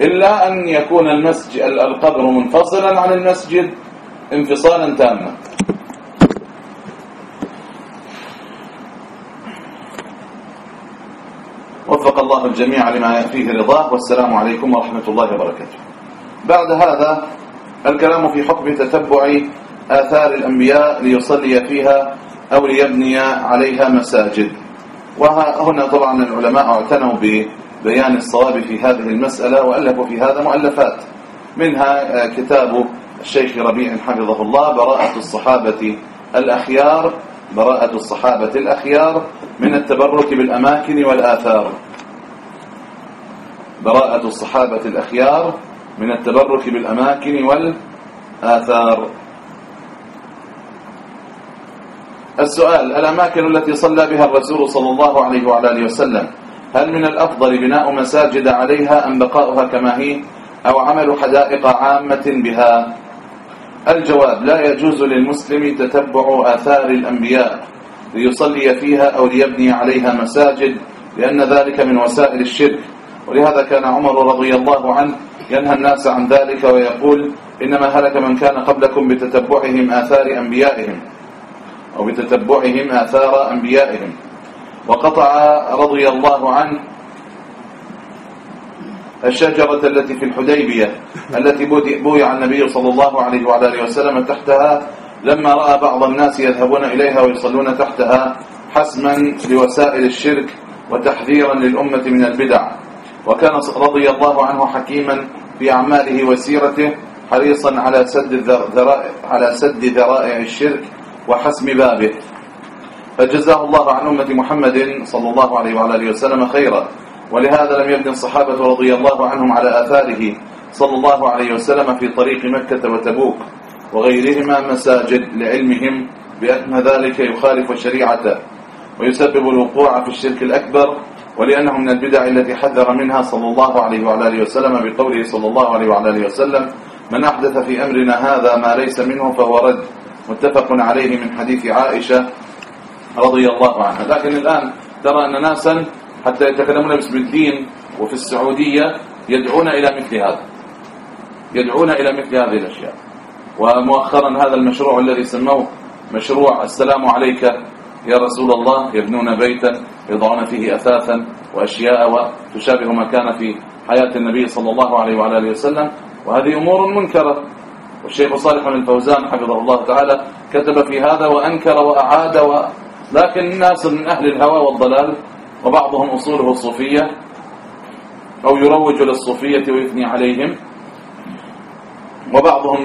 إلا أن يكون المسجد القبر منفصلا عن المسجد انفصالا تاما. وفق الله الجميع لما فيه رضاه والسلام عليكم ورحمة الله وبركاته. بعد هذا الكلام في حكم تتبع آثار الأنبياء ليصلي فيها أو ليبني عليها مساجد. وهنا طبعا العلماء اعتنوا ببيان الصواب في هذه المسألة وألفوا في هذا مؤلفات. منها كتاب الشيخ ربيع حفظه الله براءة الصحابة الأخيار. براءة الصحابة الأخيار من التبرك بالأماكن والآثار. براءة الصحابة الأخيار من التبرك بالأماكن والآثار. السؤال الأماكن التي صلى بها الرسول صلى الله عليه وعلى آله وسلم هل من الأفضل بناء مساجد عليها أم بقاؤها كما هي؟ أو عمل حدائق عامة بها؟ الجواب لا يجوز للمسلم تتبع آثار الأنبياء ليصلي فيها أو ليبني عليها مساجد لأن ذلك من وسائل الشرك. ولهذا كان عمر رضي الله عنه ينهى الناس عن ذلك ويقول إنما هلك من كان قبلكم بتتبعهم آثار أنبيائهم أو بتتبعهم آثار أنبيائهم. وقطع رضي الله عنه الشجرة التي في الحديبية التي بويع النبي صلى الله عليه وعلى آله وسلم تحتها لما رأى بعض الناس يذهبون إليها ويصلون تحتها حسما لوسائل الشرك وتحذيرا للأمة من البدع. وكان رضي الله عنه حكيما في أعماله وسيرته حريصا على سد على سد ذرائع الشرك وحسم بابه. فجزاه الله عن أمة محمد صلى الله عليه وعلى آله وسلم خيرا. ولهذا لم يبني الصحابة رضي الله عنهم على آثاره صلى الله عليه وسلم في طريق مكة وتبوك وغيرهما مساجد لعلمهم بأن ذلك يخالف شريعته ويسبب الوقوع في الشرك الأكبر ولأنه من البدع التي حذر منها صلى الله عليه وعلى آله وسلم بقوله صلى الله عليه وعلى آله وسلم من أحدث في أمرنا هذا ما ليس منه فهو رد. متفق عليه من حديث عائشة رضي الله عنها لكن الآن ترى أن ناسا حتى يتكلمون باسم الدين وفي السعودية يدعون إلى مثل هذا. يدعون إلى مثل هذه الأشياء. ومؤخرا هذا المشروع الذي سموه مشروع السلام عليك يا رسول الله يبنون بيتا يضعون فيه أثاثا وأشياء وتشابه ما كان في حياة النبي صلى الله عليه وعلى آله وسلم. وهذه أمور منكرة. والشيخ صالح بن الفوزان حفظه الله تعالى كتب في هذا وأنكر وأعاد و... لكن الناس من أهل الهوى والضلال وبعضهم أصوله الصوفية أو يروج للصوفية ويثني عليهم وبعضهم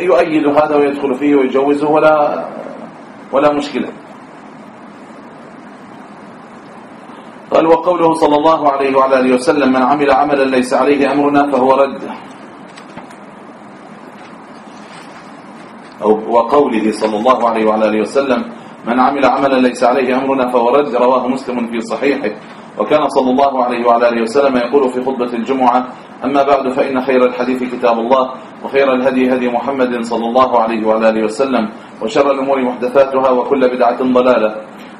يؤيد هذا ويدخل فيه ويجوزه ولا ولا مشكلة. قال وقوله صلى الله عليه وعلى آله وسلم من عمل عملا ليس عليه أمرنا فهو رد. أو وقوله صلى الله عليه وعلى آله وسلم من عمل عملا ليس عليه أمرنا فهو رد رواه مسلم في صحيحه. وكان صلى الله عليه وعلى آله وسلم يقول في خطبة الجمعة أما بعد فإن خير الحديث كتاب الله وخير الهدي هدي محمد صلى الله عليه وعلى آله وسلم وشر الأمور محدثاتها وكل بدعة ضلالة.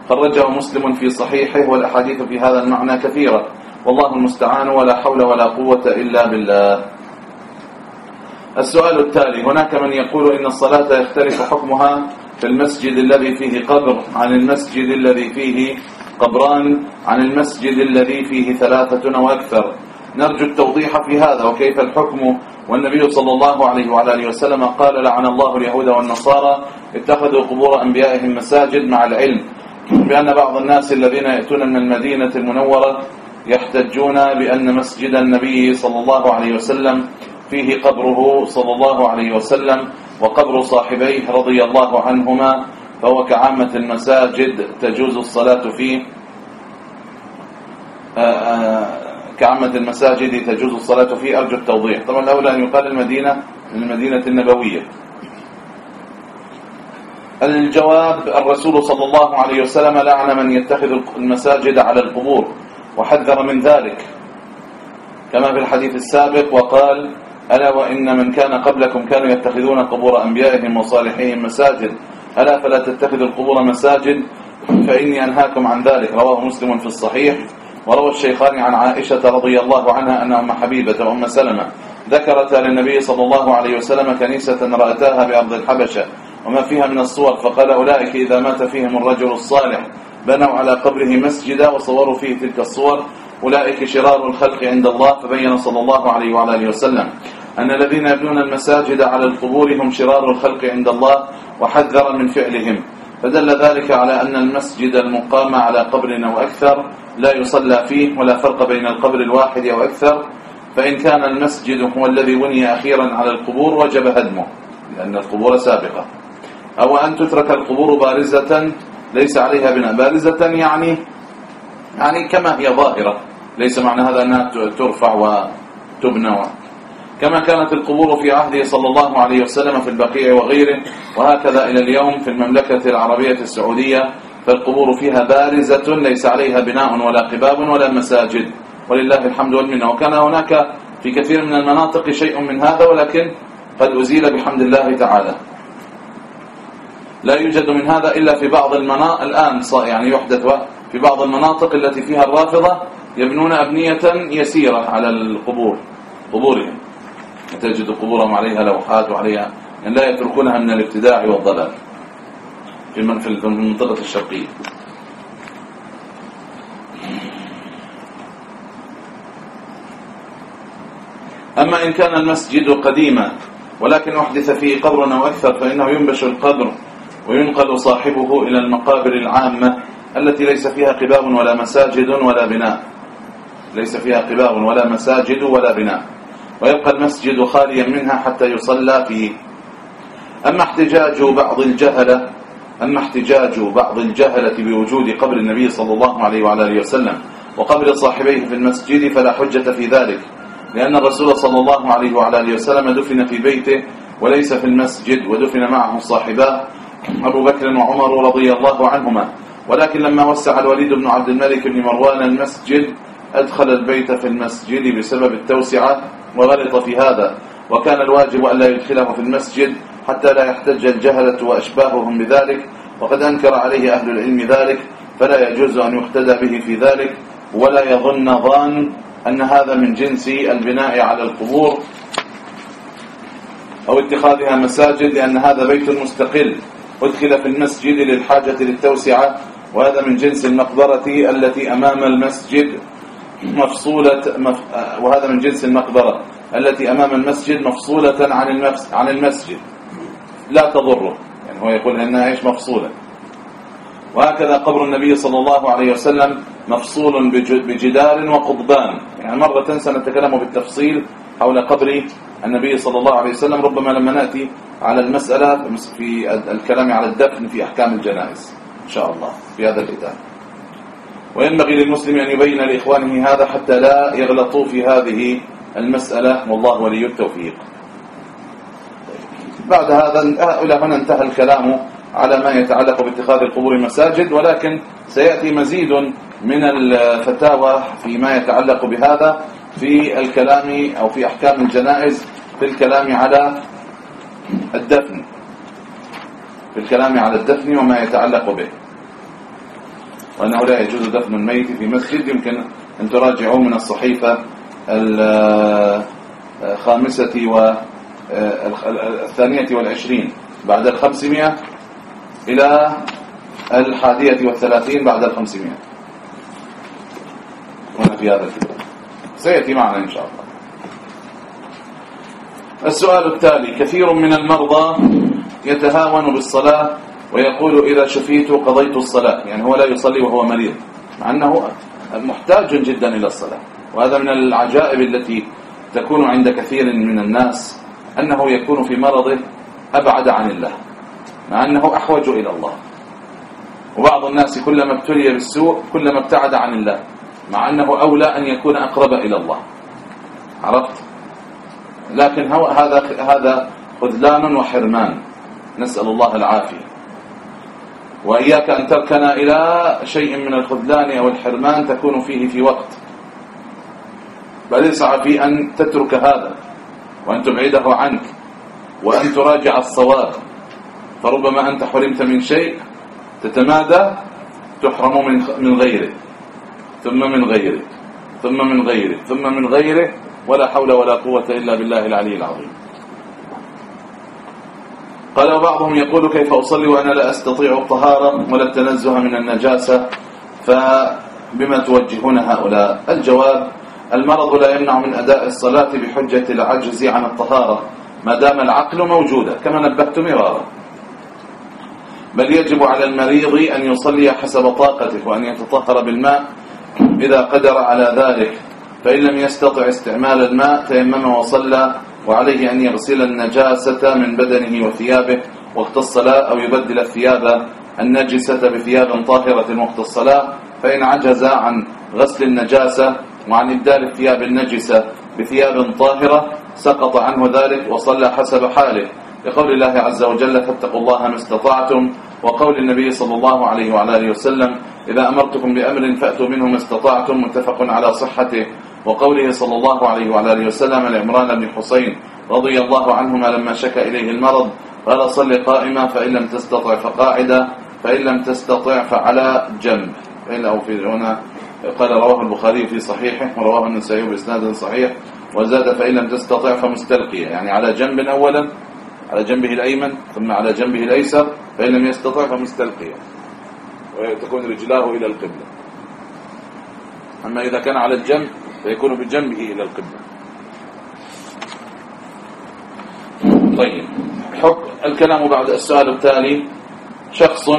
خرجه مسلم في صحيحه والأحاديث في هذا المعنى كثيرة. والله المستعان ولا حول ولا قوة إلا بالله. السؤال التالي هناك من يقول إن الصلاة يختلف حكمها في المسجد الذي فيه قبر عن المسجد الذي فيه قبران عن المسجد الذي فيه ثلاثة وأكثر نرجو التوضيح في هذا وكيف الحكم؟ والنبي صلى الله عليه وعلى آله وسلم قال لعن الله اليهود والنصارى اتخذوا قبور أنبيائهم مساجد مع العلم بأن بعض الناس الذين يأتون من المدينة المنورة يحتجون بأن مسجد النبي صلى الله عليه وسلم فيه قبره صلى الله عليه وسلم وقبر صاحبيه رضي الله عنهما فهو كعامة المساجد تجوز الصلاة فيه. آه، آه، كعامة المساجد تجوز الصلاة فيه أرجو التوضيح. طبعا الأولى أن يقال المدينة المدينة النبوية. الجواب الرسول صلى الله عليه وسلم لعن من يتخذ المساجد على القبور وحذر من ذلك. كما في الحديث السابق وقال ألا وإن من كان قبلكم كانوا يتخذون قبور أنبيائهم وصالحيهم مساجد. ألا فلا تتخذوا القبور مساجد فإني أنهاكم عن ذلك. رواه مسلم في الصحيح. وروى الشيخان عن عائشة رضي الله عنها أن أم حبيبة وأم سلمة. ذكرتا للنبي صلى الله عليه وسلم كنيسة رأتاها بأرض الحبشة. وما فيها من الصور؟ فقال أولئك إذا مات فيهم الرجل الصالح. بنوا على قبره مسجدا وصوروا فيه تلك الصور. أولئك شرار الخلق عند الله فبين صلى الله عليه وعلى آله وسلم. أن الذين يبنون المساجد على القبور هم شرار الخلق عند الله وحذر من فعلهم. فدل ذلك على أن المسجد المقام على قبر أو أكثر لا يصلى فيه ولا فرق بين القبر الواحد أو أكثر. فإن كان المسجد هو الذي بني أخيرا على القبور وجب هدمه لأن القبور سابقة. أو أن تترك القبور بارزة ليس عليها بناء. بارزة يعني يعني كما هي ظاهرة. ليس معنى هذا أنها ترفع وتبنى كما كانت القبور في عهده صلى الله عليه وسلم في البقيع وغيره وهكذا إلى اليوم في المملكة العربية السعودية فالقبور فيها بارزة ليس عليها بناء ولا قباب ولا مساجد. ولله الحمد والمنة. وكان هناك في كثير من المناطق شيء من هذا ولكن قد أزيل بحمد الله تعالى. لا يوجد من هذا إلا في بعض المناطق الآن يعني يحدث في بعض المناطق التي فيها الرافضة يبنون أبنية يسيرة على القبور قبورهم. تجد قبورهم عليها لوحات وعليها يعني لا يتركونها من الابتداع والضلال في المنطقة الشرقية. أما إن كان المسجد قديما ولكن أحدث فيه قبر أو أكثر فإنه ينبش القبر وينقل صاحبه إلى المقابر العامة التي ليس فيها قباب ولا مساجد ولا بناء. ليس فيها قباب ولا مساجد ولا بناء. ويبقى المسجد خاليا منها حتى يصلى فيه. أما احتجاج بعض الجهلة أما احتجاج بعض الجهلة بوجود قبر النبي صلى الله عليه وعلى آله وسلم وقبر صاحبيه في المسجد فلا حجة في ذلك لأن الرسول صلى الله عليه وعلى آله وسلم دفن في بيته وليس في المسجد ودفن معه صاحباه أبو بكر وعمر رضي الله عنهما. ولكن لما وسع الوليد بن عبد الملك بن مروان المسجد أدخل البيت في المسجد بسبب التوسعة وغلط في هذا. وكان الواجب أن لا يدخله في المسجد حتى لا يحتج الجهلة وأشباههم بذلك وقد أنكر عليه أهل العلم ذلك فلا يجوز أن يقتدى به في ذلك ولا يظن ظان أن هذا من جنس البناء على القبور أو اتخاذها مساجد لأن هذا بيت مستقل. أدخل في المسجد للحاجة للتوسعة وهذا من جنس المقبرة التي أمام المسجد. مفصولة وهذا من جنس المقبرة التي أمام المسجد مفصولة عن عن المسجد. لا تضره. يعني هو يقول إنها إيش؟ مفصولة. وهكذا قبر النبي صلى الله عليه وسلم مفصول بجدار وقضبان. يعني مرة سنتكلم بالتفصيل حول قبر النبي صلى الله عليه وسلم ربما لما نأتي على المسألة في الكلام على الدفن في أحكام الجنائز إن شاء الله في هذا الكتاب وينبغي للمسلم أن يبين لإخوانه هذا حتى لا يغلطوا في هذه المسألة والله ولي التوفيق. بعد هذا إلى هنا انتهى الكلام على ما يتعلق باتخاذ القبور مساجد ولكن سيأتي مزيد من الفتاوى فيما يتعلق بهذا في الكلام أو في أحكام الجنائز في الكلام على الدفن. في الكلام على الدفن وما يتعلق به. وأنه لا يجوز دفن الميت في مسجد يمكن أن تراجعوا من الصحيفة الخامسة والثانية والعشرين. بعد الخمسمائة إلى الحادية والثلاثين بعد الخمسمائة. هنا في هذا الكتاب. سيأتي معنا إن شاء الله. السؤال التالي كثير من المرضى يتهاون بالصلاة ويقول إذا شفيت قضيت الصلاة يعني هو لا يصلي وهو مريض مع أنه محتاج جدا إلى الصلاة. وهذا من العجائب التي تكون عند كثير من الناس أنه يكون في مرضه أبعد عن الله مع أنه أحوج إلى الله. وبعض الناس كلما ابتلي بالسوء كلما ابتعد عن الله مع أنه أولى أن يكون أقرب إلى الله. عرفت؟ لكن هذا هذا خذلان وحرمان. نسأل الله العافية. وإياك أن تركن إلى شيء من الخذلان أو الحرمان تكون فيه في وقت. بل يسعى في أن تترك هذا وأن تبعده عنك وأن تراجع الصواب. فربما أنت حرمت من شيء تتمادى تحرم من من غيره. ثم من غيره ثم من غيره ثم من غيره ولا حول ولا قوة إلا بالله العلي العظيم. قال وبعضهم يقول كيف أصلي وأنا لا أستطيع الطهارة ولا التنزه من النجاسة فبما توجهون هؤلاء؟ الجواب المرض لا يمنع من أداء الصلاة بحجة العجز عن الطهارة ما دام العقل موجودا كما نبهت مرارا. بل يجب على المريض أن يصلي حسب طاقته وأن يتطهر بالماء إذا قدر على ذلك فإن لم يستطع استعمال الماء تيمم وصلى وعليه أن يغسل النجاسة من بدنه وثيابه وقت الصلاة أو يبدل الثياب النجسة بثياب طاهرة وقت الصلاة فإن عجز عن غسل النجاسة وعن إبدال الثياب النجسة بثياب طاهرة سقط عنه ذلك وصلى حسب حاله. لقول الله عز وجل فاتقوا الله ما استطعتم وقول النبي صلى الله عليه وعلى آله وسلم إذا أمرتكم بأمر فأتوا منه ما استطعتم متفق على صحته. وقوله صلى الله عليه وعلى آله وسلم لعمران بن حسين رضي الله عنهما لما شكى إليه المرض قال صل قائما فإن لم تستطع فقاعدا فإن لم تستطع فعلى جنب. أو في هنا قال رواه البخاري في صحيحه ورواه النسائي بإسناد صحيح وزاد فإن لم تستطع فمستلقيا. يعني على جنب أولا على جنبه الأيمن ثم على جنبه الأيسر فإن لم يستطع فمستلقيا. وتكون رجلاه إلى القبلة. أما إذا كان على الجنب فيكون بجنبه إلى القبلة. طيب حكم الكلام بعد السؤال التالي شخص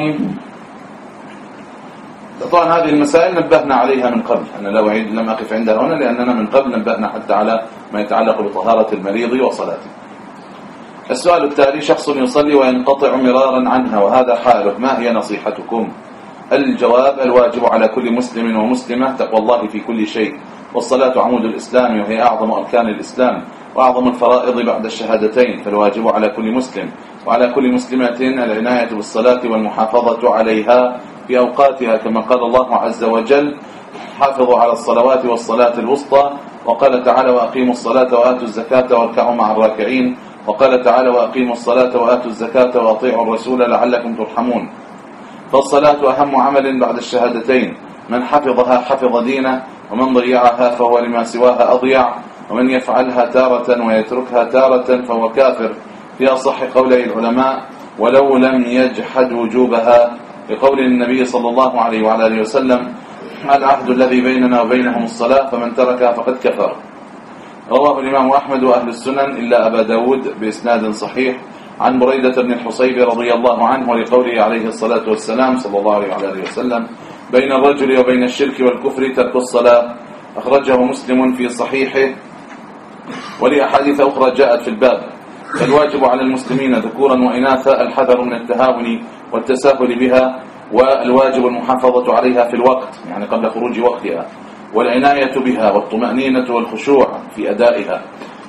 طبعا هذه المسائل نبهنا عليها من قبل. أنا لا أعيد لم أقف عندها هنا لأننا من قبل نبهنا حتى على ما يتعلق بطهارة المريض وصلاته. السؤال التالي شخص يصلي وينقطع مرارا عنها وهذا حاله ما هي نصيحتكم؟ الجواب الواجب على كل مسلم ومسلمة تقوى الله في كل شيء. والصلاة عمود الإسلام وهي أعظم أركان الإسلام وأعظم الفرائض بعد الشهادتين فالواجب على كل مسلم وعلى كل مسلمة العناية بالصلاة والمحافظة عليها في أوقاتها كما قال الله عز وجل حافظوا على الصلوات والصلاة الوسطى وقال تعالى وأقيموا الصلاة وآتوا الزكاة واركعوا مع الراكعين وقال تعالى وأقيموا الصلاة وآتوا الزكاة وأطيعوا الرسول لعلكم ترحمون فالصلاة أهم عمل بعد الشهادتين من حفظها حفظ دينه ومن ضيعها فهو لما سواها أضيع ومن يفعلها تارة ويتركها تارة فهو كافر. في أصح قولي العلماء ولو لم يجحد وجوبها لقول النبي صلى الله عليه وعلى آله وسلم العهد الذي بيننا وبينهم الصلاة فمن تركها فقد كفر. رواه الإمام أحمد وأهل السنن إلا أبا داود بإسناد صحيح عن بريدة بن الحصيب رضي الله عنه ولقوله عليه الصلاة والسلام صلى الله عليه وعلى آله وسلم بين الرجل وبين الشرك والكفر ترك الصلاة. أخرجه مسلم في صحيحه. ولأحاديث أخرى جاءت في الباب. فالواجب على المسلمين ذكورا وإناثا الحذر من التهاون والتساهل بها والواجب المحافظة عليها في الوقت يعني قبل خروج وقتها والعناية بها والطمأنينة والخشوع في أدائها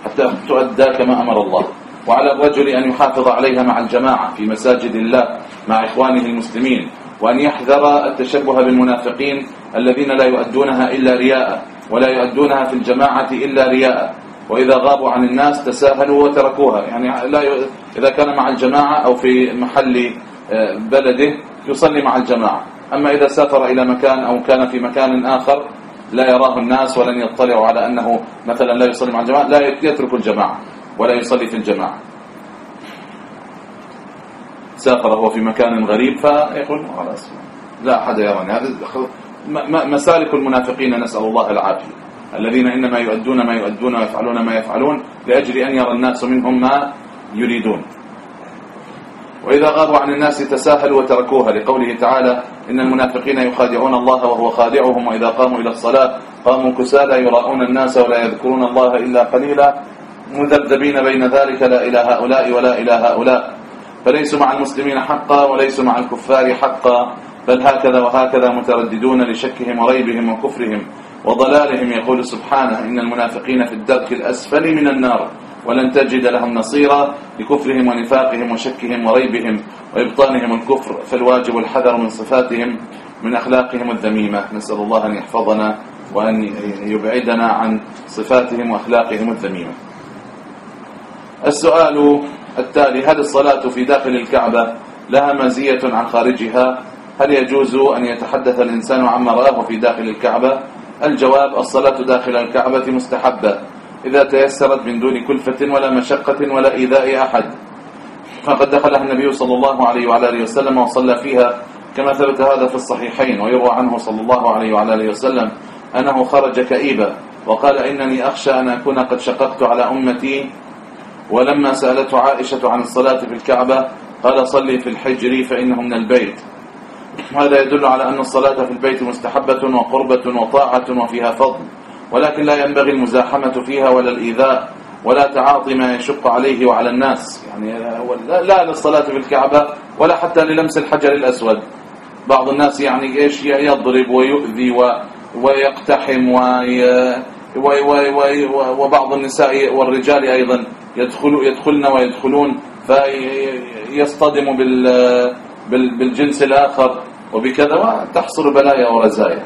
حتى تؤدى كما أمر الله. وعلى الرجل أن يحافظ عليها مع الجماعة في مساجد الله مع إخوانه المسلمين وأن يحذر التشبه بالمنافقين الذين لا يؤدونها إلا رياء ولا يؤدونها في الجماعة إلا رياء. وإذا غابوا عن الناس تساهلوا وتركوها. يعني لا ي... إذا كان مع الجماعة أو في محل آه، بلده يصلي مع الجماعة. أما إذا سافر إلى مكان أو كان في مكان آخر لا يراه الناس ولن يطلعوا على أنه مثلا لا يصلي مع الجماعة لا يترك الجماعة ولا يصلي في الجماعة. سافر هو في مكان غريب فيقول خلاص لا أحد يراني. هذا مسالك المنافقين نسأل الله العافية. الذين إنما يؤدون ما يؤدون ويفعلون ما يفعلون لأجل أن يرى الناس منهم ما يريدون. وإذا غابوا عن الناس تساهلوا وتركوها. لقوله تعالى إن المنافقين يخادعون الله وهو خادعهم وإذا قاموا إلى الصلاة قاموا كسالى يراؤون الناس ولا يذكرون الله إلا قليلا. مذبذبين بين ذلك لا إلى هؤلاء ولا إلى هؤلاء. فليسوا مع المسلمين حقا وليسوا مع الكفار حقا بل هكذا وهكذا مترددون لشكهم وريبهم وكفرهم وضلالهم. يقول سبحانه إن المنافقين في الدرك الأسفل من النار ولن تجد لهم نصيرا لكفرهم ونفاقهم وشكهم وريبهم وإبطانهم الكفر. فالواجب الحذر من صفاتهم من أخلاقهم الذميمة. نسأل الله أن يحفظنا وأن يبعدنا عن صفاتهم وأخلاقهم الذميمة. السؤال التالي هل الصلاة في داخل الكعبة لها مزية عن خارجها؟ هل يجوز أن يتحدث الإنسان عما رآه في داخل الكعبة؟ الجواب الصلاة داخل الكعبة مستحبة إذا تيسرت من دون كلفة ولا مشقة ولا إيذاء أحد. فقد دخلها النبي صلى الله عليه وعلى آله وسلم وصلى فيها. كما ثبت هذا في الصحيحين ويروى عنه صلى الله عليه وعلى آله وسلم أنه خرج كئيبا وقال إنني أخشى أن أكون قد شققت على أمتي ولما سألته عائشة عن الصلاة في الكعبة قال صلي في الحجر فإنه من البيت. هذا يدل على أن الصلاة في البيت مستحبة وقربة وطاعة وفيها فضل ولكن لا ينبغي المزاحمة فيها ولا الإيذاء ولا تعاطي ما يشق عليه وعلى الناس. يعني لا للصلاة في الكعبة ولا حتى للمس الحجر الأسود. بعض الناس يعني إيش يضرب ويؤذي ويقتحم وي وبعض النساء والرجال أيضا. يدخل يدخلن ويدخلون فيصطدم بالجنس الآخر وبكذا وتحصل بلايا ورزايا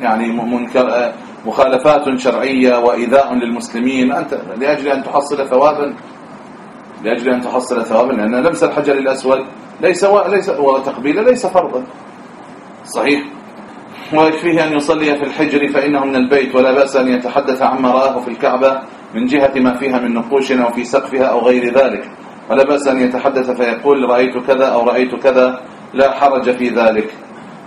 يعني منكر مخالفات شرعية وإيذاء للمسلمين أنت لأجل أن تحصل ثوابا لأجل أن تحصل ثوابا لأن لمس الحجر الأسود ليس. ليس وتقبيله ليس فرضا صحيح ويكفيه أن يصلي في الحجر فإنه من البيت ولا بأس أن يتحدث عما رآه في الكعبة من جهة ما فيها من نقوش أو في سقفها أو غير ذلك. ولا بأس أن يتحدث فيقول رأيت كذا أو رأيت كذا لا حرج في ذلك.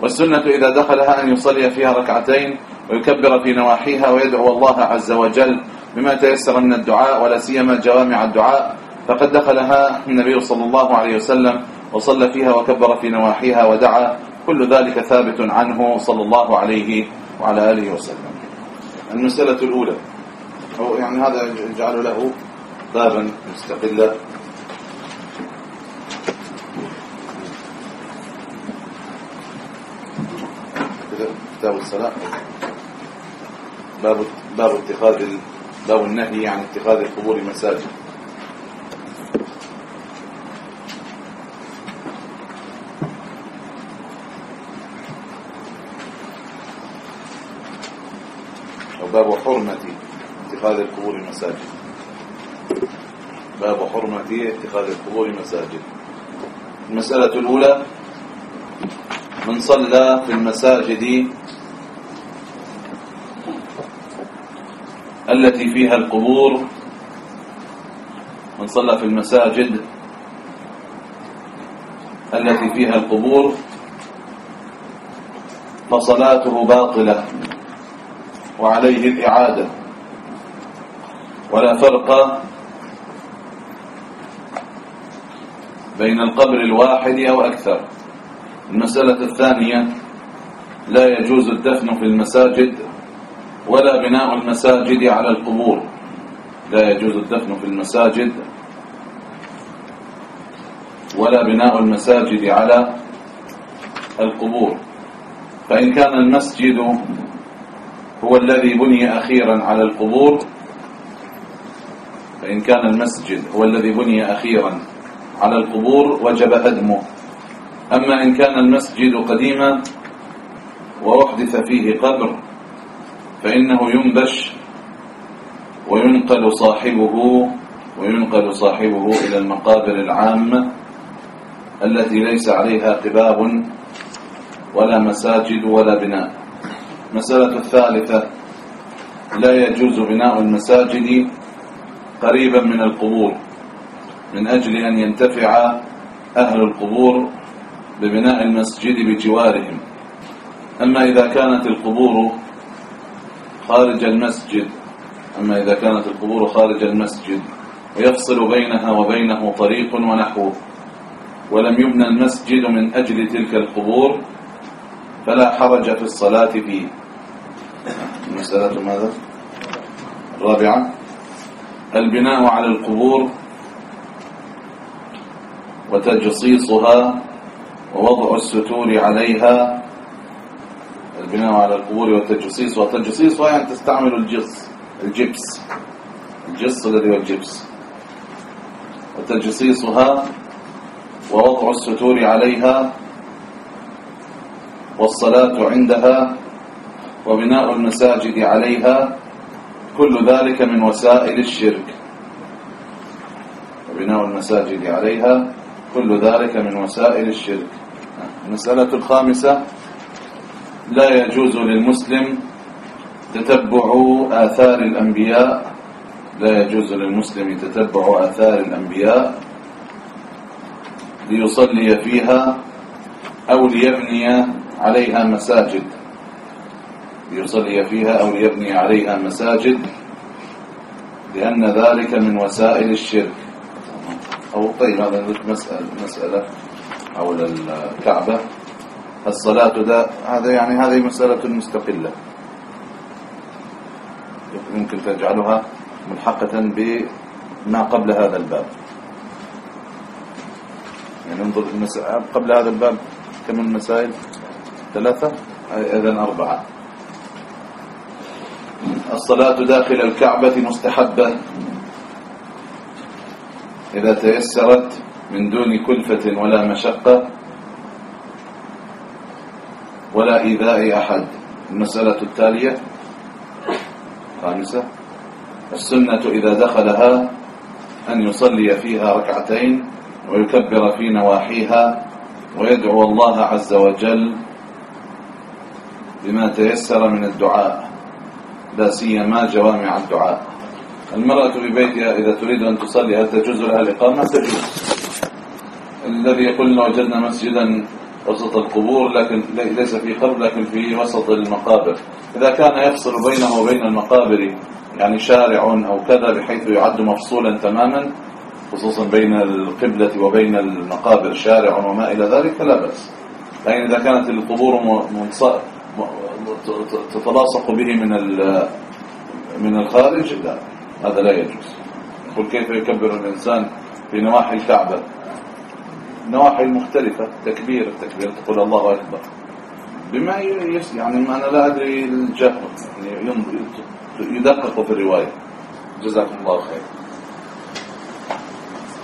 والسنة إذا دخلها أن يصلي فيها ركعتين ويكبر في نواحيها ويدعو الله عز وجل بما تيسر من الدعاء ولا سيما جوامع الدعاء فقد دخلها النبي صلى الله عليه وسلم وصلى فيها وكبر في نواحيها ودعا كل ذلك ثابت عنه صلى الله عليه وعلى آله وسلم. المسألة الأولى أو يعني هذا يجعل له بابا مستقلا كتاب الصلاة. باب باب اتخاذ باب النهي عن اتخاذ القبور مساجد أو باب حرمة اتخاذ القبور مساجد. باب حرمة اتخاذ القبور مساجد. المسألة الأولى من صلى في المساجد التي فيها القبور من صلى في المساجد التي فيها القبور فصلاته باطلة. وعليه الإعادة. ولا فرق بين القبر الواحد أو أكثر. المسألة الثانية لا يجوز الدفن في المساجد ولا بناء المساجد على القبور. لا يجوز الدفن في المساجد ولا بناء المساجد على القبور. فإن كان المسجد هو الذي بني أخيرا على القبور. فإن كان المسجد هو الذي بني أخيرا على القبور وجب هدمه أما إن كان المسجد قديما وأحدث فيه قبر فإنه ينبش وينقل صاحبه وينقل صاحبه إلى المقابر العامة التي ليس عليها قباب ولا مساجد ولا بناء. مسألة الثالثة لا يجوز بناء المساجد قريبا من القبور من أجل أن ينتفع أهل القبور ببناء المسجد بجوارهم. أما إذا كانت القبور خارج المسجد أما إذا كانت القبور خارج المسجد ويفصل بينها وبينه طريق ونحوه ولم يبنى المسجد من أجل تلك القبور فلا حرج في الصلاة فيه. المسألة ماذا؟ الرابعة البناء على القبور وتجصيصها ووضع الستور عليها. البناء على القبور والتجصيص. والتجصيص يعني تستعمل الجص الجبس. الجص الذي هو الجبس. وتجصيصها ووضع الستور عليها. والصلاة عندها. وبناء المساجد عليها كل ذلك من وسائل الشرك. وبناء المساجد عليها كل ذلك من وسائل الشرك. المسألة الخامسة لا يجوز للمسلم تتبع آثار الأنبياء. لا يجوز للمسلم تتبع آثار الأنبياء ليصلي فيها أو ليبني عليها مساجد. ليصلي فيها أو ليبني عليها مساجد لأن ذلك من وسائل الشرك. أو طيب هذا مسألة, مسألة حول الكعبة. الصلاة ده هذا يعني هذه مسألة مستقلة. يمكن تجعلها ملحقة بما قبل هذا الباب. يعني انظر قبل هذا الباب كم المسائل ثلاثة؟ إذن أربعة. الصلاة داخل الكعبة مستحبة. إذا تيسرت من دون كلفة ولا مشقة ولا إيذاء أحد. المسألة التالية خامسة السنة إذا دخلها أن يصلي فيها ركعتين ويكبر في نواحيها ويدعو الله عز وجل بما تيسر من الدعاء. لا سيما جوامع الدعاء. المرأة في بيتها إذا تريد أن تصلي هل تجوز لها الإقامة تجوز الذي يقول وجدنا مسجدا وسط القبور لكن ليس في قبر لكن في وسط المقابر. إذا كان يفصل بينه وبين المقابر يعني شارع أو كذا بحيث يعد مفصولا تماما خصوصا بين القبلة وبين المقابر شارع وما إلى ذلك فلا بأس. لكن إذا كانت القبور تتلاصق به من من الخارج؟ لا هذا لا يجوز. يقول كيف يكبر الإنسان في نواحي الكعبة؟ نواحي مختلفة تكبير التكبير تقول الله أكبر. بما يس يعني أنا لا أدري الجهر يعني يدقق في الرواية. جزاكم الله خير.